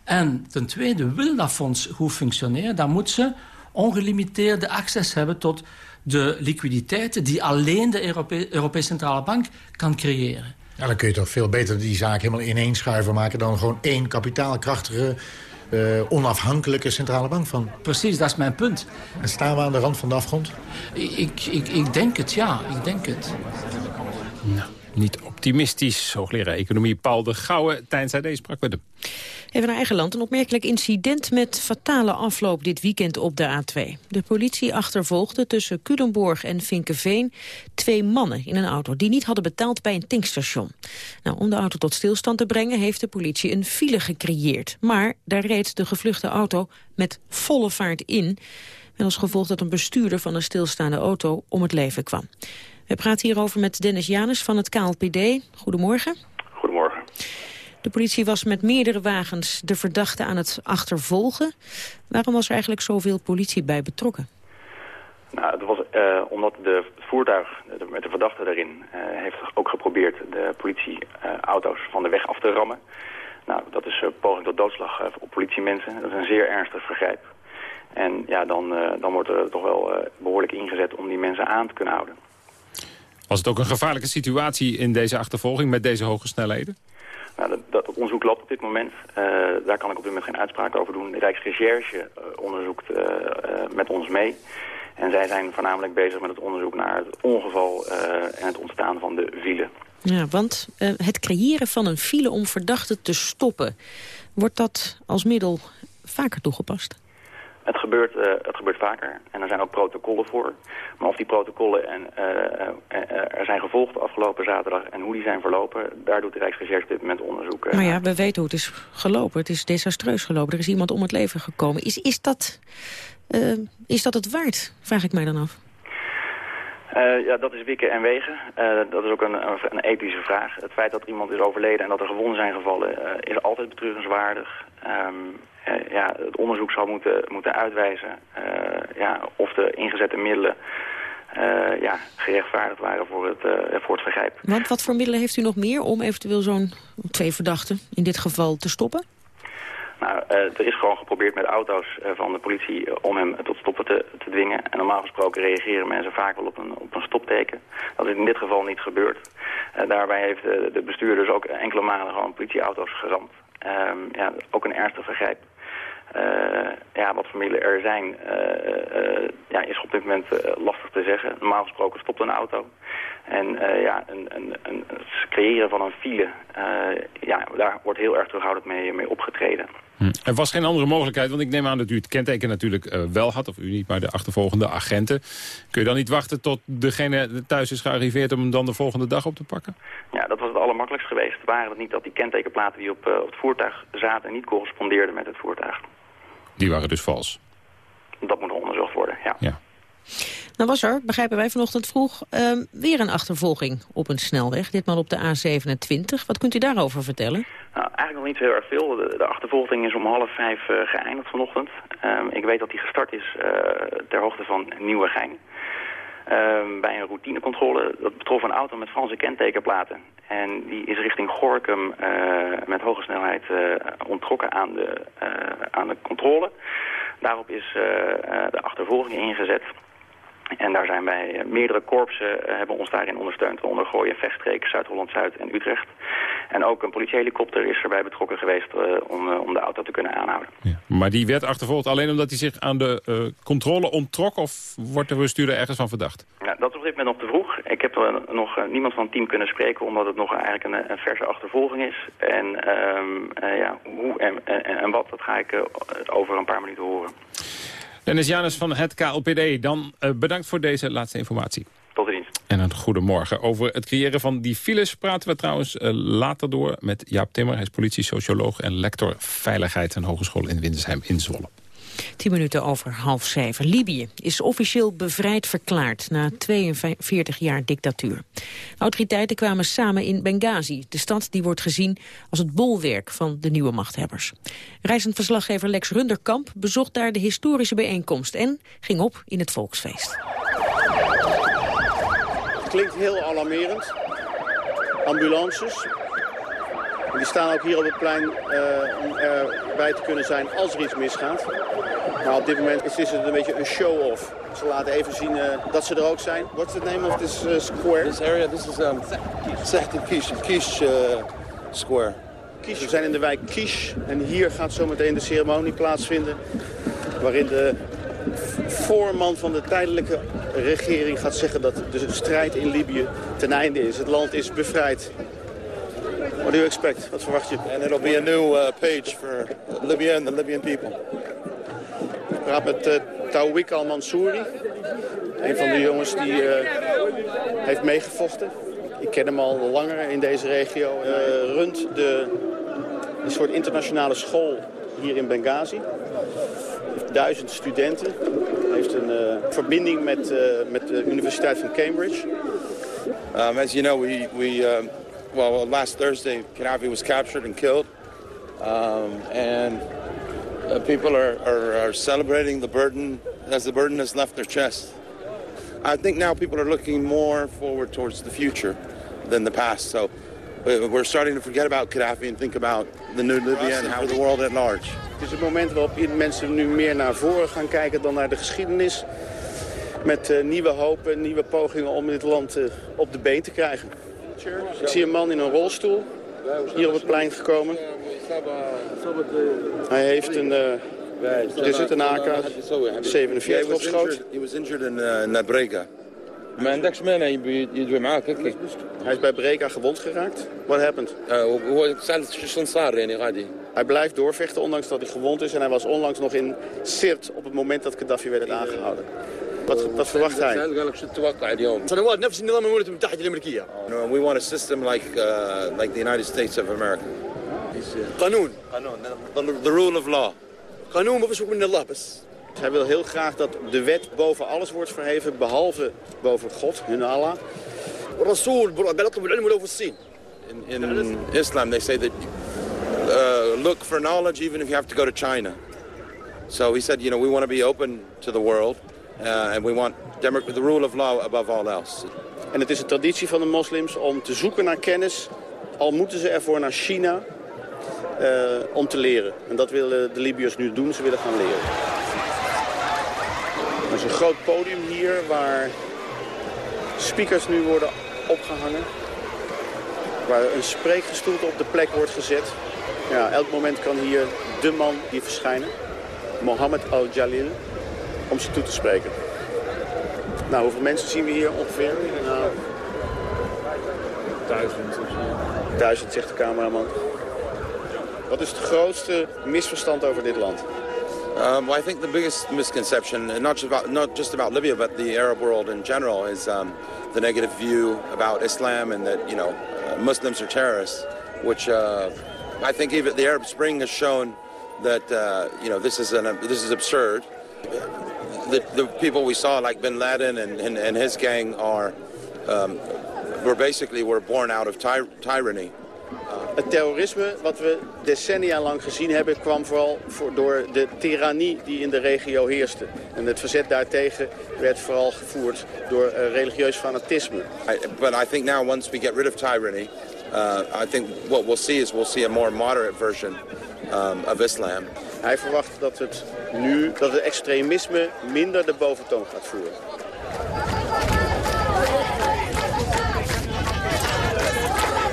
En ten tweede, wil dat fonds goed functioneren... dan moet ze ongelimiteerde access hebben tot de liquiditeiten... die alleen de Europese Centrale Bank kan creëren. Ja, dan kun je toch veel beter die zaak helemaal ineenschuiven maken... dan gewoon één kapitaalkrachtige, uh, onafhankelijke centrale bank van. Precies, dat is mijn punt. En staan we aan de rand van de afgrond? Ik, ik, ik denk het, ja. Ik denk het. Nou, niet optimistisch. Hoogleraar Economie Paul de Gouwe. Tijdens deze sprak met hem. Even naar eigen land. Een opmerkelijk incident met fatale afloop dit weekend op de A2. De politie achtervolgde tussen Culemborg en Vinkenveen twee mannen in een auto die niet hadden betaald bij een tankstation. Nou, om de auto tot stilstand te brengen heeft de politie een file gecreëerd. Maar daar reed de gevluchte auto met volle vaart in. Met als gevolg dat een bestuurder van een stilstaande auto om het leven kwam. We praten hierover met Dennis Janus van het KLPD. Goedemorgen. Goedemorgen. De politie was met meerdere wagens de verdachte aan het achtervolgen. Waarom was er eigenlijk zoveel politie bij betrokken? Nou, het was uh, omdat de, het voertuig met de verdachte daarin uh, heeft ook geprobeerd de politieauto's uh, van de weg af te rammen. Nou, dat is poging tot doodslag op politiemensen. Dat is een zeer ernstig vergrijp. En ja, dan, dan wordt er toch wel behoorlijk ingezet om die mensen aan te kunnen houden. Was het ook een gevaarlijke situatie in deze achtervolging met deze hoge snelheden? Nou, dat, onderzoek loopt op dit moment. Uh, daar kan ik op dit moment geen uitspraak over doen. De Rijksrecherche uh, onderzoekt uh, met ons mee. En zij zijn voornamelijk bezig met het onderzoek naar het ongeval en het ontstaan van de file. Ja, want het creëren van een file om verdachten te stoppen... wordt dat als middel vaker toegepast? Het gebeurt, uh, het gebeurt vaker en er zijn ook protocollen voor. Maar of die protocollen en, uh, uh, er zijn gevolgd afgelopen zaterdag en hoe die zijn verlopen, daar doet de Rijksrecherche dit moment onderzoek. maar ja, we weten hoe het is gelopen. Het is desastreus gelopen. Er is iemand om het leven gekomen. Is, is, dat, is dat het waard, vraag ik mij dan af. Uh, ja, dat is wikken en wegen. Uh, dat is ook een, een, ethische vraag. Het feit dat iemand is overleden en dat er gewonden zijn gevallen... Uh, is altijd betreurenswaardig. Um, ja, het onderzoek zal moeten, moeten uitwijzen ja, of de ingezette middelen... ja, gerechtvaardigd waren voor het, voor het vergrijp. Want wat voor middelen heeft u nog meer om eventueel zo'n twee verdachten in dit geval te stoppen? Nou, er is gewoon geprobeerd met auto's van de politie om hem tot stoppen te, te, dwingen. En normaal gesproken reageren mensen vaak wel op een, op een stopteken. Dat is in dit geval niet gebeurd. daarbij heeft de bestuurder dus ook enkele malen gewoon politieauto's geramd. Ehm, ja, ook een ernstig vergrijp. ja, wat middelen er zijn, ja, is op dit moment lastig te zeggen. Normaal gesproken stopt een auto. En ja, een, een, een, het creëren van een file, ja, daar wordt heel erg terughoudend mee, mee opgetreden. Hm. Er was geen andere mogelijkheid, want ik neem aan dat u het kenteken natuurlijk uh, wel had. Of u niet, maar de achtervolgende agenten. Kun je dan niet wachten tot degene thuis is gearriveerd om hem dan de volgende dag op te pakken? Ja, dat was het allermakkelijkst geweest. Waren het niet dat die kentekenplaten die op, uh, op het voertuig zaten niet correspondeerden met het voertuig. Die waren dus vals? Dat moet onderzocht worden, ja. ja. Nou was er, begrijpen wij vanochtend vroeg, uh, weer een achtervolging op een snelweg. Ditmaal op de A27. Wat kunt u daarover vertellen? Nou, eigenlijk nog niet heel erg veel. De, achtervolging is om half vijf uh, geëindigd vanochtend. Um, ik weet dat die gestart is uh, ter hoogte van Nieuwegein. Um, bij een routinecontrole. Dat betrof een auto met Franse kentekenplaten. En die is richting Gorkum uh, met hoge snelheid onttrokken aan de, aan de controle. Daarop is de achtervolging ingezet. En daar zijn wij, meerdere korpsen hebben ons daarin ondersteund. Onder Gooien, Vechtstreek, Zuid-Holland-Zuid en Utrecht. En ook een politiehelikopter is erbij betrokken geweest om, om de auto te kunnen aanhouden. Ja. Maar die werd achtervolgd alleen omdat hij zich aan de controle onttrok? Of wordt de bestuurder ergens van verdacht? Ja, dat is op dit moment nog te vroeg. Ik heb er nog niemand van het team kunnen spreken... omdat het nog eigenlijk een, een verse achtervolging is. En uh, ja, hoe en, en, en, wat, dat ga ik over een paar minuten horen. Dennis Janus van het KLPD, dan uh, bedankt voor deze laatste informatie. Tot de dienst. En een goedemorgen. Over het creëren van die files praten we trouwens uh, later door met Jaap Timmer. Hij is politie-socioloog en lector Veiligheid en Hogeschool in Windersheim in Zwolle. Tien minuten over half zeven. Libië is officieel bevrijd verklaard na 42 jaar dictatuur. autoriteiten kwamen samen in Benghazi, de stad die wordt gezien als het bolwerk van de nieuwe machthebbers. Reizend verslaggever Lex Runderkamp bezocht daar de historische bijeenkomst en ging op in het volksfeest. Het klinkt heel alarmerend. Ambulances, die staan ook hier op het plein uh, om erbij te kunnen zijn als er iets misgaat. Maar op dit moment is het een beetje een show-off. Ze laten even zien uh, dat ze er ook zijn. What's the name of this uh, square? This area, this is um, Sehti Kish, Kish uh, Square. Kish, we zijn in de wijk Kish en hier gaat zometeen de ceremonie plaatsvinden. Waarin de voorman van de tijdelijke regering gaat zeggen dat de strijd in Libië ten einde is. Het land is bevrijd. What do you expect? Wat verwacht je? And it'll be a new uh, page for Libya and the Libyan people. Ik praat met uh, Tawik al-Mansouri. Een van de jongens die uh, heeft meegevochten. Ik ken hem al langer in deze regio. Uh, runt de, een soort internationale school hier in Benghazi. Duizend studenten. Heeft een uh, verbinding met, uh, met de Universiteit van Cambridge. Um, as you know, we, we um, well, last Thursday, Gaddafi was captured and killed. Um, and people are, are, are, celebrating the burden as the burden has left their chest. I think now people are looking more forward towards the future than the past. So we're starting to forget about Gaddafi and think about the new Libya and how the world at large. Het is het moment waarop mensen nu meer naar voren gaan kijken dan naar de geschiedenis. Met uh, nieuwe hoop en nieuwe pogingen om dit land uh, op de been te krijgen. Ik zie een man in een rolstoel hier op het plein gekomen. Hij heeft een, uh, er zit een AK-47 op schoot. He was injured in uh, Nabrega. ما عندكش مانع يدوي معاك هيك Hij is bij Brega gewond geraakt. What happened? هو سألت شو صار يعني غادي Hij blijft doorvechten ondanks dat hij gewond is. En hij was onlangs nog in Sirt op het moment dat Gaddafi werd aangehouden. Wat, wat verwacht hij? قال لك شو تتوقع اليوم؟ سنوات نفس النظام الولايات المتحدة الأمريكية. We want a system like uh, like the United States of America. قانون. The, the rule of law. قانون ما فيش من الله بس. Hij wil heel graag dat de wet boven alles wordt verheven, behalve boven God, hun Allah. الرسول قال اطلب العلم ولو في الصين. In, in Islam they say that uh, look for knowledge even if you have to go to China. So he said, you know, we want to be open to the world. Uh, and we want the rule of law above all else. En het is een traditie van de moslims om te zoeken naar kennis, al moeten ze ervoor naar China, uh, om te leren. En dat willen de Libiërs nu doen, ze willen gaan leren. Er is een groot podium hier waar speakers nu worden opgehangen. Waar een spreekgestoelte op de plek wordt gezet. Ja, elk moment kan hier de man hier verschijnen. Mohammed al-Jalil om ze toe te spreken. Nou, hoeveel mensen zien we hier ongeveer? Nou, duizend of zo. Duizend, zegt de cameraman. Wat is het grootste misverstand over dit land? Um, well, I think the biggest misconception, not just about not just about Libya, but the Arab world in general, is um, the negative view about Islam and that you know uh, Muslims are terrorists, which uh, I think even the Arab Spring has shown that uh, you know this is an this is absurd. The, the people we saw, like Bin Laden and, and, and his gang, are um, were basically were born out of ty tyranny. Het terrorisme wat we decennia lang gezien hebben... kwam vooral voor, door de tirannie die in de regio heerste. En het verzet daartegen werd vooral gevoerd door uh, religieus fanatisme. I, but I think now once we get rid of tyranny... Uh, I think what we'll see is we'll see a more moderate version um, of Islam. Hij verwacht dat het nu dat het extremisme minder de boventoon gaat voeren.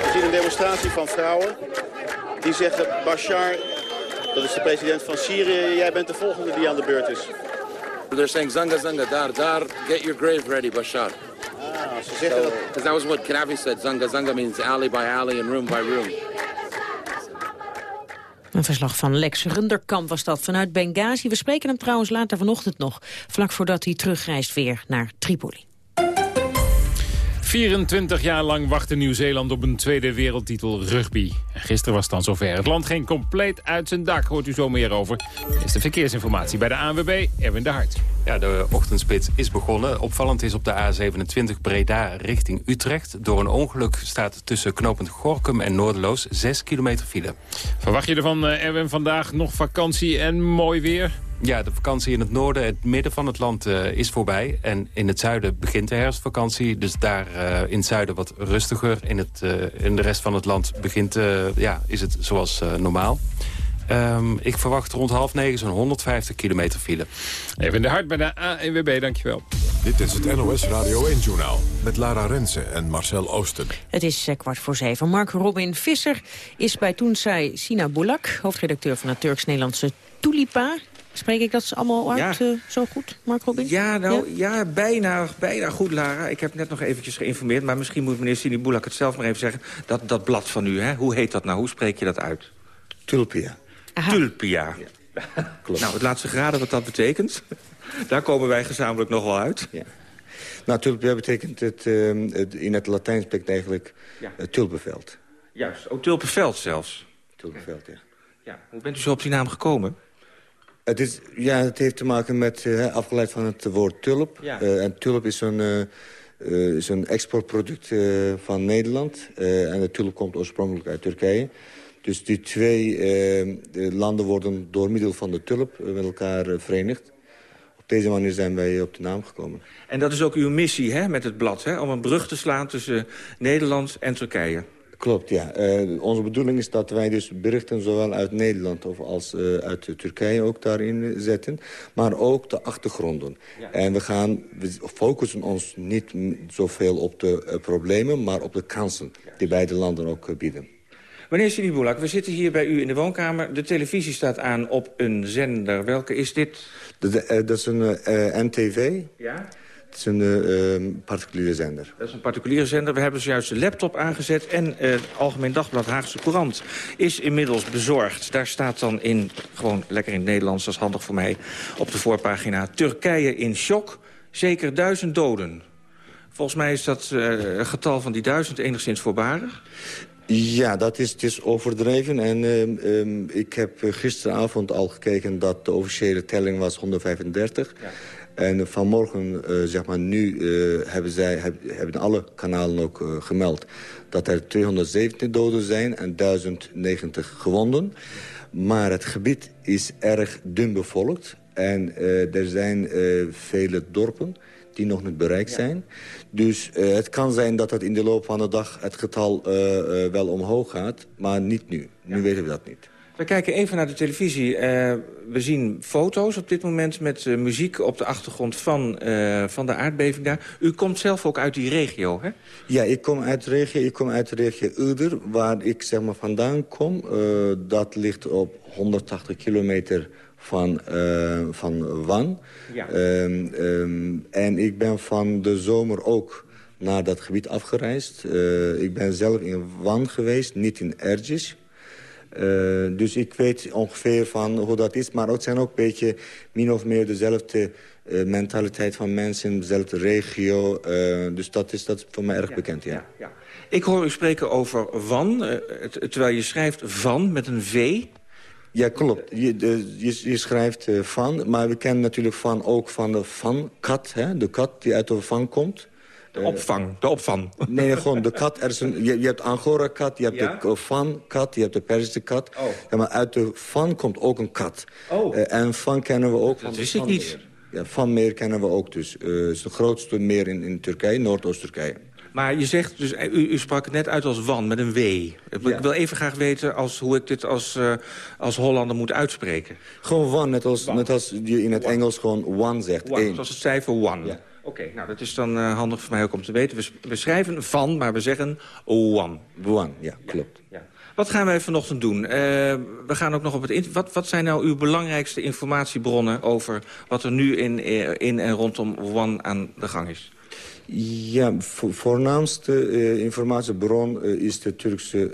We zien een demonstratie van vrouwen die zeggen... Bashar, dat is de president van Syrië, jij bent de volgende die aan de beurt is. They're saying zanga zanga dar dar, get your grave ready, Bashar. Dat... That was what Gaddafi said. Zanga zanga means alley by alley and room by room. Een verslag van Lex Runderkamp was dat vanuit Benghazi. We spreken hem trouwens later vanochtend nog, vlak voordat hij terugreist weer naar Tripoli. 24 jaar lang wachtte Nieuw-Zeeland op een tweede wereldtitel rugby. En gisteren was het dan zover. Het land ging compleet uit zijn dak, hoort u zo meer over. Is de verkeersinformatie bij de ANWB, Erwin de Hart. Ja, de ochtendspits is begonnen. Opvallend is op de A27 Breda richting Utrecht. Door een ongeluk staat tussen knopend Gorkum en Noorderloos 6 kilometer file. Verwacht je ervan, eh, Erwin, vandaag nog vakantie en mooi weer? Ja, de vakantie in het noorden, het midden van het land uh, is voorbij. En in het zuiden begint de herfstvakantie. Dus daar uh, in het zuiden wat rustiger. In, het, uh, in de rest van het land begint, ja, is het zoals normaal. Um, ik verwacht rond half negen zo'n 150 kilometer file. Even de hart bij de ANWB, dankjewel. Dit is het NOS Radio 1-journaal met Lara Rensen en Marcel Oosten. Het is kwart voor zeven. Mark Robin Visser is bij Toensai Sina Bulak... hoofdredacteur van het Turks-Nederlandse Tulipa. Spreek ik dat allemaal uit ja. uh, zo goed, Mark Robin? Ja, nou, ja? ja, bijna, bijna goed, Lara. Ik heb net nog eventjes geïnformeerd... maar misschien moet meneer Sini Boulak het zelf maar even zeggen. Dat, dat blad van u, hè? hoe heet dat nou? Hoe spreek je dat uit? Tulpia. Aha. Tulpia. Ja. Klopt. Nou, het laatste graden wat dat betekent. Daar komen wij gezamenlijk nog wel uit. Ja. Nou, tulpia betekent het, uh, het, in het Latijn spreekt eigenlijk ja. uh, tulpenveld. Juist, ook tulpenveld zelfs. Tulpenveld, ja. ja. Hoe bent u zo op die naam gekomen? Het, is, ja, het heeft te maken met, uh, afgeleid van het woord tulp. Ja. Uh, en tulp is een, uh, een exportproduct van Nederland. en de tulp komt oorspronkelijk uit Turkije. Dus die twee landen worden door middel van de tulp met elkaar verenigd. Op deze manier zijn wij op de naam gekomen. En dat is ook uw missie hè, met het blad, hè? om een brug te slaan tussen Nederland en Turkije. Klopt, ja. Uh, onze bedoeling is dat wij dus berichten zowel uit Nederland of als uh, uit Turkije ook daarin zetten. Maar ook de achtergronden. Ja. En we, gaan, we focussen ons niet zoveel op de uh, problemen, maar op de kansen die beide landen ook bieden. Meneer Sidi Boulak, we zitten hier bij u in de woonkamer. De televisie staat aan op een zender. Welke is dit? Dat is een NTV. Ja? Het is een uh, particuliere zender. Dat is een particuliere zender. We hebben zojuist de laptop aangezet. En uh, het Algemeen Dagblad Haagse Courant is inmiddels bezorgd. Daar staat dan in, gewoon lekker in het Nederlands, dat is handig voor mij... op de voorpagina Turkije in shock. Zeker duizend doden. Volgens mij is dat uh, getal van die duizend enigszins voorbarig. Ja, dat is, het is overdreven. En uh, um, ik heb gisteravond al gekeken dat de officiële telling was 135. Ja. En vanmorgen, uh, zeg maar nu, uh, hebben, zij, heb, hebben alle kanalen ook uh, gemeld... dat er 217 doden zijn en 1090 gewonden. Maar het gebied is erg dun bevolkt. En er zijn vele dorpen die nog niet bereikt zijn. Dus het kan zijn dat het in de loop van de dag het getal wel omhoog gaat. Maar niet nu. Nu weten we dat niet. We kijken even naar de televisie. Uh, we zien foto's op dit moment met uh, muziek op de achtergrond van, uh, van de aardbeving daar. U komt zelf ook uit die regio, hè? Ja, ik kom uit de regio, ik kom uit de regio Uder, waar ik zeg maar vandaan kom. dat ligt op 180 kilometer van, van Wan. Ja. Um, um, en ik ben van de zomer ook naar dat gebied afgereisd. ik ben zelf in Wan geweest, niet in Ergis. Uh, dus ik weet ongeveer van hoe dat is. Maar het zijn ook een beetje min of meer dezelfde uh, mentaliteit van mensen, dezelfde regio. Uh, dus dat is, dat is voor mij erg ja, bekend, ja. ja. ja, Ik hoor u spreken over van, terwijl je schrijft van met een V. Ja, klopt. Je, je, je schrijft van, maar we kennen natuurlijk van ook van de van-kat. De kat die uit de van komt. De opvang, de opvang. Nee, gewoon de kat. Er is een, je, je hebt Angora-kat, je hebt ja? de van-kat, je hebt de Persische kat. Oh. Ja, maar uit de van komt ook een kat. Oh. Uh, en van kennen we ook Dat van wist de ik niet. Ja, van meer kennen we ook dus. Het uh, is het grootste meer in, in Turkije, Noordoost-Turkije. Maar je zegt, dus, u, u sprak het net uit als wan, met een W. Ik, ja. wil even graag weten als, hoe ik dit als, uh, als Hollander moet uitspreken. Gewoon wan, net als, net als je in het. Engels gewoon one zegt. One, één. zoals het cijfer one. Ja. Oké, nou dat is dan uh, handig voor mij ook om te weten. We, we schrijven van, maar we zeggen Wuhan. Wuhan, ja, klopt. Ja. Wat gaan wij vanochtend doen? Uh, we gaan ook nog op het... Wat, wat zijn nou uw belangrijkste informatiebronnen over wat er nu in, in en rondom Wuhan aan de gang is? Ja, vo voornaamste uh, informatiebron is de Turkse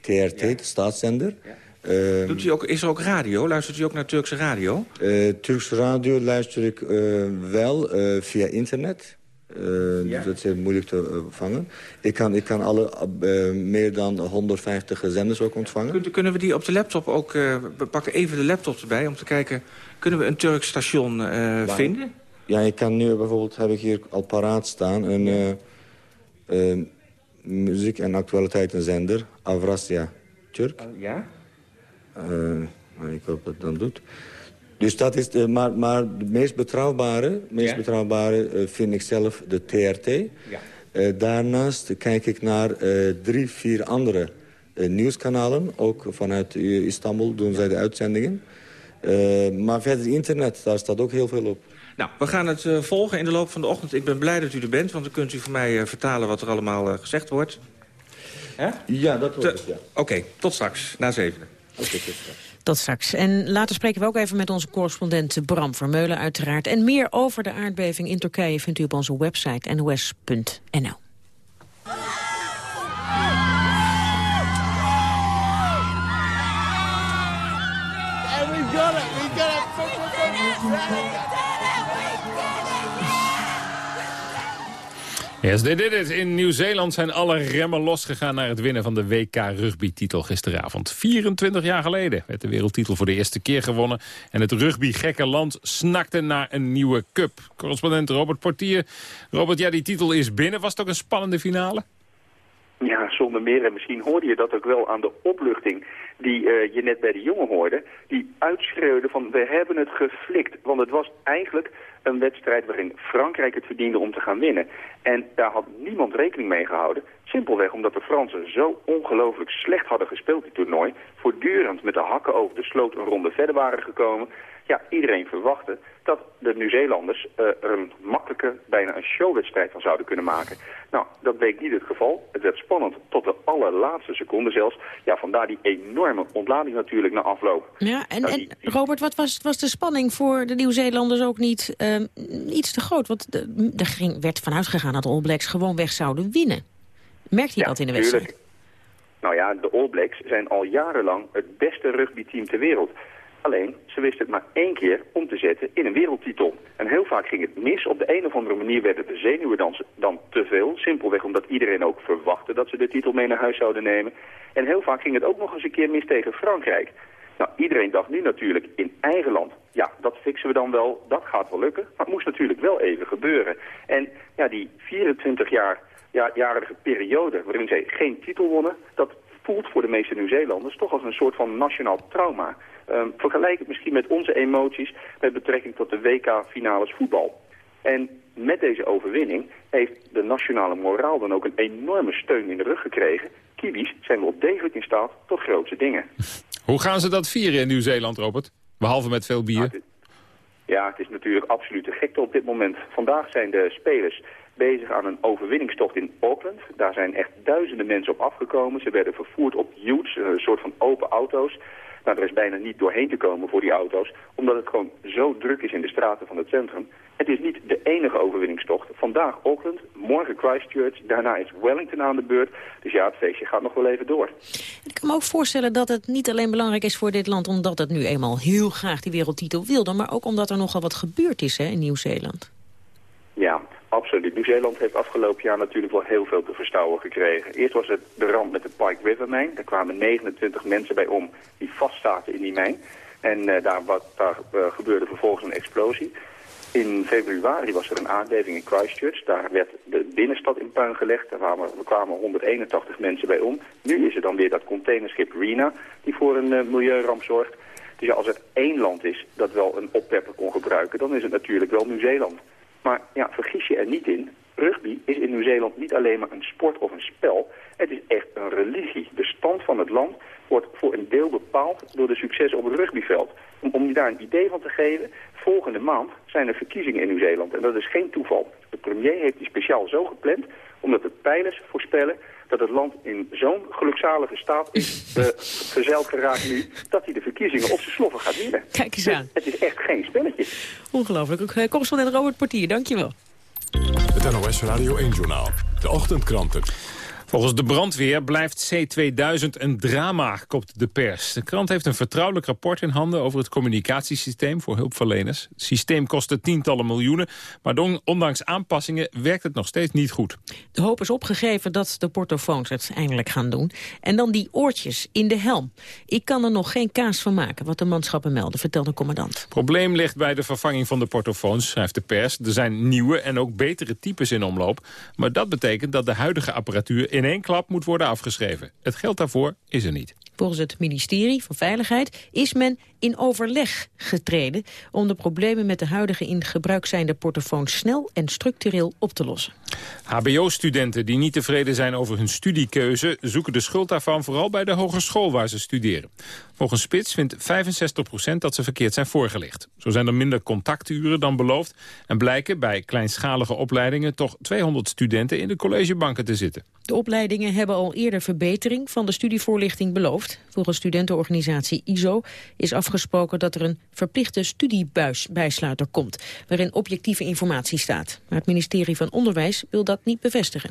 TRT, ja. de staatszender. Ja. Uh, Doet u ook, is er ook radio? Luistert u ook naar Turkse radio? Uh, Turkse radio luister ik uh, wel via internet. Ja. Dat is heel moeilijk te vangen. Ik kan, ik kan alle meer dan 150 zenders ook ontvangen. Kunt, kunnen we die op de laptop ook... we pakken even de laptop erbij om te kijken... kunnen we een Turks station vinden? Ja, ik kan nu bijvoorbeeld... heb ik hier al paraat staan... een muziek- en actualiteitenzender. Avrasya Turk. ja? Uh, ik hoop dat het dan doet. Dus dat is de, maar, maar de meest betrouwbare, meest ja. betrouwbare uh, vind ik zelf de TRT. Ja. Uh, daarnaast kijk ik naar drie, vier andere nieuwskanalen. Ook vanuit Istanbul doen zij de uitzendingen. maar verder internet, daar staat ook heel veel op. Nou, we gaan het volgen in de loop van de ochtend. Ik ben blij dat u er bent, want dan kunt u voor mij vertalen wat er allemaal gezegd wordt. Hè? Ja, dat wordt ja. Oké, okay, tot straks, na zevenen. Tot straks. En later spreken we ook even met onze correspondent Bram Vermeulen uiteraard. En meer over de aardbeving in Turkije vindt u op onze website nos.nl. Yes, they did. In Nieuw-Zeeland zijn alle remmen losgegaan naar het winnen van de WK rugby-titel gisteravond. 24 jaar geleden werd de wereldtitel voor de eerste keer gewonnen. En het rugby-gekke land snakte naar een nieuwe cup. Correspondent Robert Portier. Robert, ja, die titel is binnen. Was het ook een spannende finale? Ja, zonder meer. En misschien hoorde je dat ook wel aan de opluchting die uh, je net bij de jongen hoorde. Die uitschreeuwde van we hebben het geflikt. Want het was eigenlijk een wedstrijd waarin Frankrijk het verdiende om te gaan winnen. En daar had niemand rekening mee gehouden. Simpelweg omdat de Fransen zo ongelooflijk slecht hadden gespeeld dit toernooi. Voortdurend met de hakken over de sloot een ronde verder waren gekomen. Ja, iedereen verwachtte dat de Nieuw-Zeelanders uh, er een makkelijke, bijna een showwedstrijd van zouden kunnen maken. Nou, dat bleek niet het geval. Het werd spannend tot de allerlaatste seconde zelfs. Ja, vandaar die enorme ontlading natuurlijk na afloop. Ja, en, nou, en Robert, wat was, was de spanning voor de Nieuw-Zeelanders ook niet uh, iets te groot? Want er ging, werd vanuit gegaan dat de All Blacks gewoon weg zouden winnen. Merkt ja, dat in de wedstrijd? Tuurlijk. Nou ja, de All Blacks zijn al jarenlang het beste rugbyteam ter wereld. Alleen, ze wisten het maar één keer om te zetten in een wereldtitel. En heel vaak ging het mis. Op de een of andere manier werden de zenuwen dan, dan te veel. Simpelweg omdat iedereen ook verwachtte dat ze de titel mee naar huis zouden nemen. En heel vaak ging het ook nog eens een keer mis tegen Frankrijk. Nou, iedereen dacht nu natuurlijk in eigen land, ja, dat fixen we dan wel, dat gaat wel lukken. Maar het moest natuurlijk wel even gebeuren. En ja, die 24 jaar, ja, jarige periode waarin zij geen titel wonnen, dat voelt voor de meeste Nieuw-Zeelanders toch als een soort van nationaal trauma. Um, vergelijk het misschien met onze emoties met betrekking tot de WK-finales voetbal. En met deze overwinning heeft de nationale moraal dan ook een enorme steun in de rug gekregen. Kiwis zijn wel degelijk in staat tot grootse dingen. Hoe gaan ze dat vieren in Nieuw-Zeeland, Robert? Behalve met veel bier. Nou, ja, het is natuurlijk absoluut de gekte op dit moment. Vandaag zijn de spelers bezig aan een overwinningstocht in Auckland. Daar zijn echt duizenden mensen op afgekomen. Ze werden vervoerd op utes, een soort van open auto's. Nou, er is bijna niet doorheen te komen voor die auto's, omdat het gewoon zo druk is in de straten van het centrum. Het is niet de enige overwinningstocht. Vandaag Auckland, morgen Christchurch, daarna is Wellington aan de beurt. Dus ja, het feestje gaat nog wel even door. Ik kan me ook voorstellen dat het niet alleen belangrijk is voor dit land... omdat het nu eenmaal heel graag die wereldtitel wilde... maar ook omdat er nogal wat gebeurd is hè, in Nieuw-Zeeland. Ja, Absoluut. Nieuw-Zeeland heeft afgelopen jaar natuurlijk wel heel veel te verstouwen gekregen. Eerst was het de rand met de Pike River mijn. Daar kwamen 29 mensen bij om die vastzaten in die mijn. En uh, daar, wat, daar uh, gebeurde vervolgens een explosie. In februari was er een aardbeving in Christchurch. Daar werd de binnenstad in puin gelegd. Daar kwamen, kwamen 181 mensen bij om. Nu is er dan weer dat containerschip Rena die voor een uh, milieuramp zorgt. Dus ja, als er één land is dat wel een oppepper kon gebruiken, dan is het natuurlijk wel Nieuw-Zeeland. Maar ja, vergis je er niet in. Rugby is in Nieuw-Zeeland niet alleen maar een sport of een spel. Het is echt een religie. De stand van het land wordt voor een deel bepaald door de successen op het rugbyveld. Om, om je daar een idee van te geven, volgende maand zijn er verkiezingen in Nieuw-Zeeland. En dat is geen toeval. De premier heeft die speciaal zo gepland, omdat de pijlers voorspellen dat het land in zo'n gelukzalige staat is uh, verzeild geraakt nu... dat hij de verkiezingen op zijn sloffen gaat winnen. Kijk eens aan. Het is echt geen spelletje. Ongelooflijk. Eh, correspondent Robert Portier, dankjewel. Het NOS Radio 1-journaal. De ochtendkranten. Volgens de brandweer blijft C2000 een drama, kopt de pers. De krant heeft een vertrouwelijk rapport in handen over het communicatiesysteem voor hulpverleners. Het systeem kostte tientallen miljoenen, maar ondanks aanpassingen werkt het nog steeds niet goed. De hoop is opgegeven dat de portofoons het eindelijk gaan doen. En dan die oortjes in de helm. Ik kan er nog geen kaas van maken, wat de manschappen melden, vertelt de commandant. Het probleem ligt bij de vervanging van de portofoons, schrijft de pers. Er zijn nieuwe en ook betere types in omloop. Maar dat betekent dat de huidige apparatuur in één klap moet worden afgeschreven. Het geld daarvoor is er niet. Volgens het ministerie van Veiligheid is men in overleg getreden... om de problemen met de huidige in gebruik zijnde portofoons snel en structureel op te lossen. HBO-studenten die niet tevreden zijn over hun studiekeuze... zoeken de schuld daarvan vooral bij de hogeschool waar ze studeren. Volgens Spits vindt 65% dat ze verkeerd zijn voorgelicht. Zo zijn er minder contacturen dan beloofd... en blijken bij kleinschalige opleidingen toch 200 studenten in de collegebanken te zitten. De opleidingen hebben al eerder verbetering van de studievoorlichting beloofd. Volgens studentenorganisatie ISO is afgesproken dat er een verplichte studiebuisbijsluiter komt... waarin objectieve informatie staat. Maar het ministerie van Onderwijs wil dat niet bevestigen.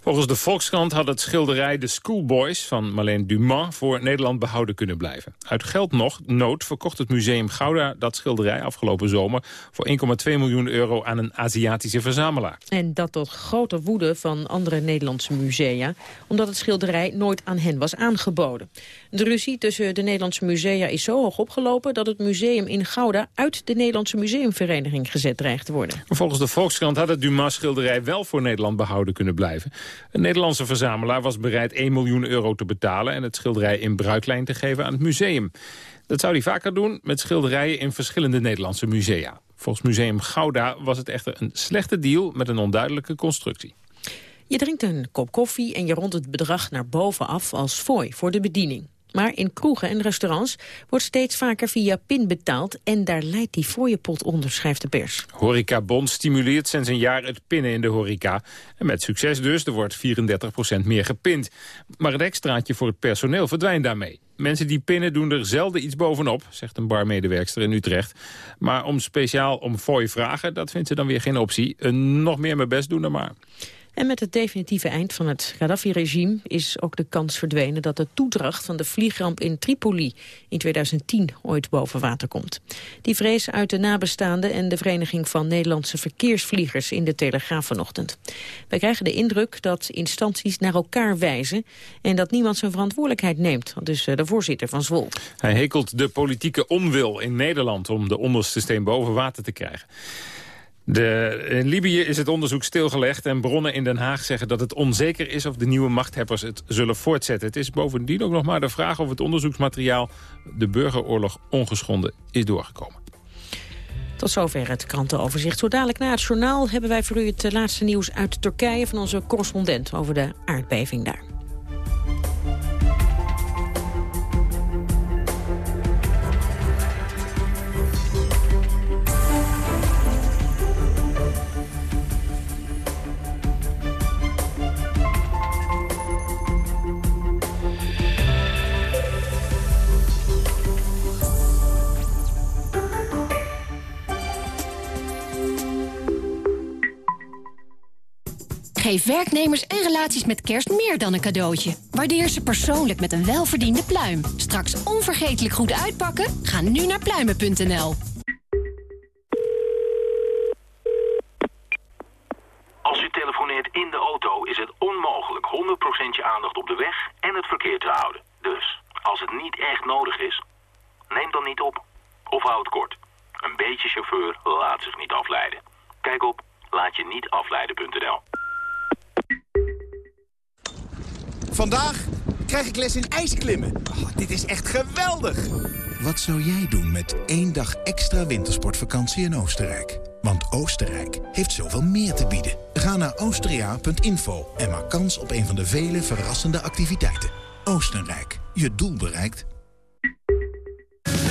Volgens de Volkskrant had het schilderij De Schoolboys van Marlene Dumas... voor Nederland behouden kunnen blijven. Uit geld nog, nood, verkocht het museum Gouda dat schilderij afgelopen zomer... voor 1,2 miljoen euro aan een Aziatische verzamelaar. En dat tot grote woede van andere Nederlandse musea... omdat het schilderij nooit aan hen was aangeboden. De ruzie tussen de Nederlandse musea is zo hoog opgelopen... dat het museum in Gouda uit de Nederlandse museumvereniging gezet dreigt te worden. Volgens de Volkskrant had het Dumas-schilderij wel voor Nederland behouden kunnen blijven. Een Nederlandse verzamelaar was bereid 1 miljoen euro te betalen... en het schilderij in bruiklijn te geven aan het museum. Dat zou hij vaker doen met schilderijen in verschillende Nederlandse musea. Volgens Museum Gouda was het echter een slechte deal met een onduidelijke constructie. Je drinkt een kop koffie en je rondt het bedrag naar boven af als fooi voor de bediening. Maar in kroegen en restaurants wordt steeds vaker via PIN betaald... en daar leidt die fooiepot onder, schrijft de pers. Horeca Bond stimuleert sinds een jaar het pinnen in de horeca. En met succes dus, er wordt 34% meer gepind. Maar het extraatje voor het personeel verdwijnt daarmee. Mensen die pinnen doen er zelden iets bovenop, zegt een barmedewerkster in Utrecht. Maar om speciaal om fooi vragen, dat vindt ze dan weer geen optie. nog meer mijn best doen dan maar. En met het definitieve eind van het Gaddafi-regime is ook de kans verdwenen dat de toedracht van de vliegramp in Tripoli in 2010 ooit boven water komt. Die vrees uit de nabestaanden en de Vereniging van Nederlandse Verkeersvliegers in de Telegraaf vanochtend. Wij krijgen de indruk dat instanties naar elkaar wijzen en dat niemand zijn verantwoordelijkheid neemt, dus de voorzitter van Zwol. Hij hekelt de politieke onwil in Nederland om de onderste steen boven water te krijgen. De, in Libië is het onderzoek stilgelegd en bronnen in Den Haag zeggen dat het onzeker is of de nieuwe machthebbers het zullen voortzetten. Het is bovendien ook nog maar de vraag of het onderzoeksmateriaal de burgeroorlog ongeschonden is doorgekomen. Tot zover het krantenoverzicht. Zo dadelijk na het journaal hebben wij voor u het laatste nieuws uit Turkije van onze correspondent over de aardbeving daar. Werknemers en relaties met kerst meer dan een cadeautje. Waardeer ze persoonlijk met een welverdiende pluim. Straks onvergetelijk goed uitpakken? Ga nu naar pluimen.nl. Als u telefoneert in de auto is het onmogelijk 100% je aandacht op de weg en het verkeer te houden. Dus, als het niet echt nodig is, neem dan niet op. Of houd kort. Een beetje chauffeur laat zich niet afleiden. Kijk op laatje-niet-afleiden.nl. Vandaag krijg ik les in ijsklimmen. Oh, dit is echt geweldig. Wat zou jij doen met één dag extra wintersportvakantie in Oostenrijk? Want Oostenrijk heeft zoveel meer te bieden. Ga naar austria.info en maak kans op een van de vele verrassende activiteiten. Oostenrijk, je doel bereikt.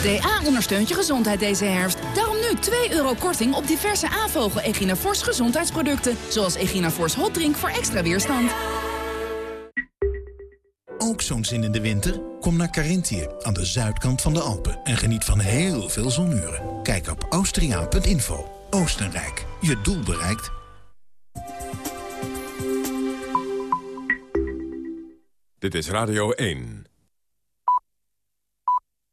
DA ondersteunt je gezondheid deze herfst. Daarom nu 2 euro korting op diverse Avogel Echinafors gezondheidsproducten. Zoals Echinafors Hot Drink voor extra weerstand. Ook zo'n zin in de winter? Kom naar Carinthië, aan de zuidkant van de Alpen. En geniet van heel veel zonuren. Kijk op austriaan.info. Oostenrijk, je doel bereikt. Dit is Radio 1.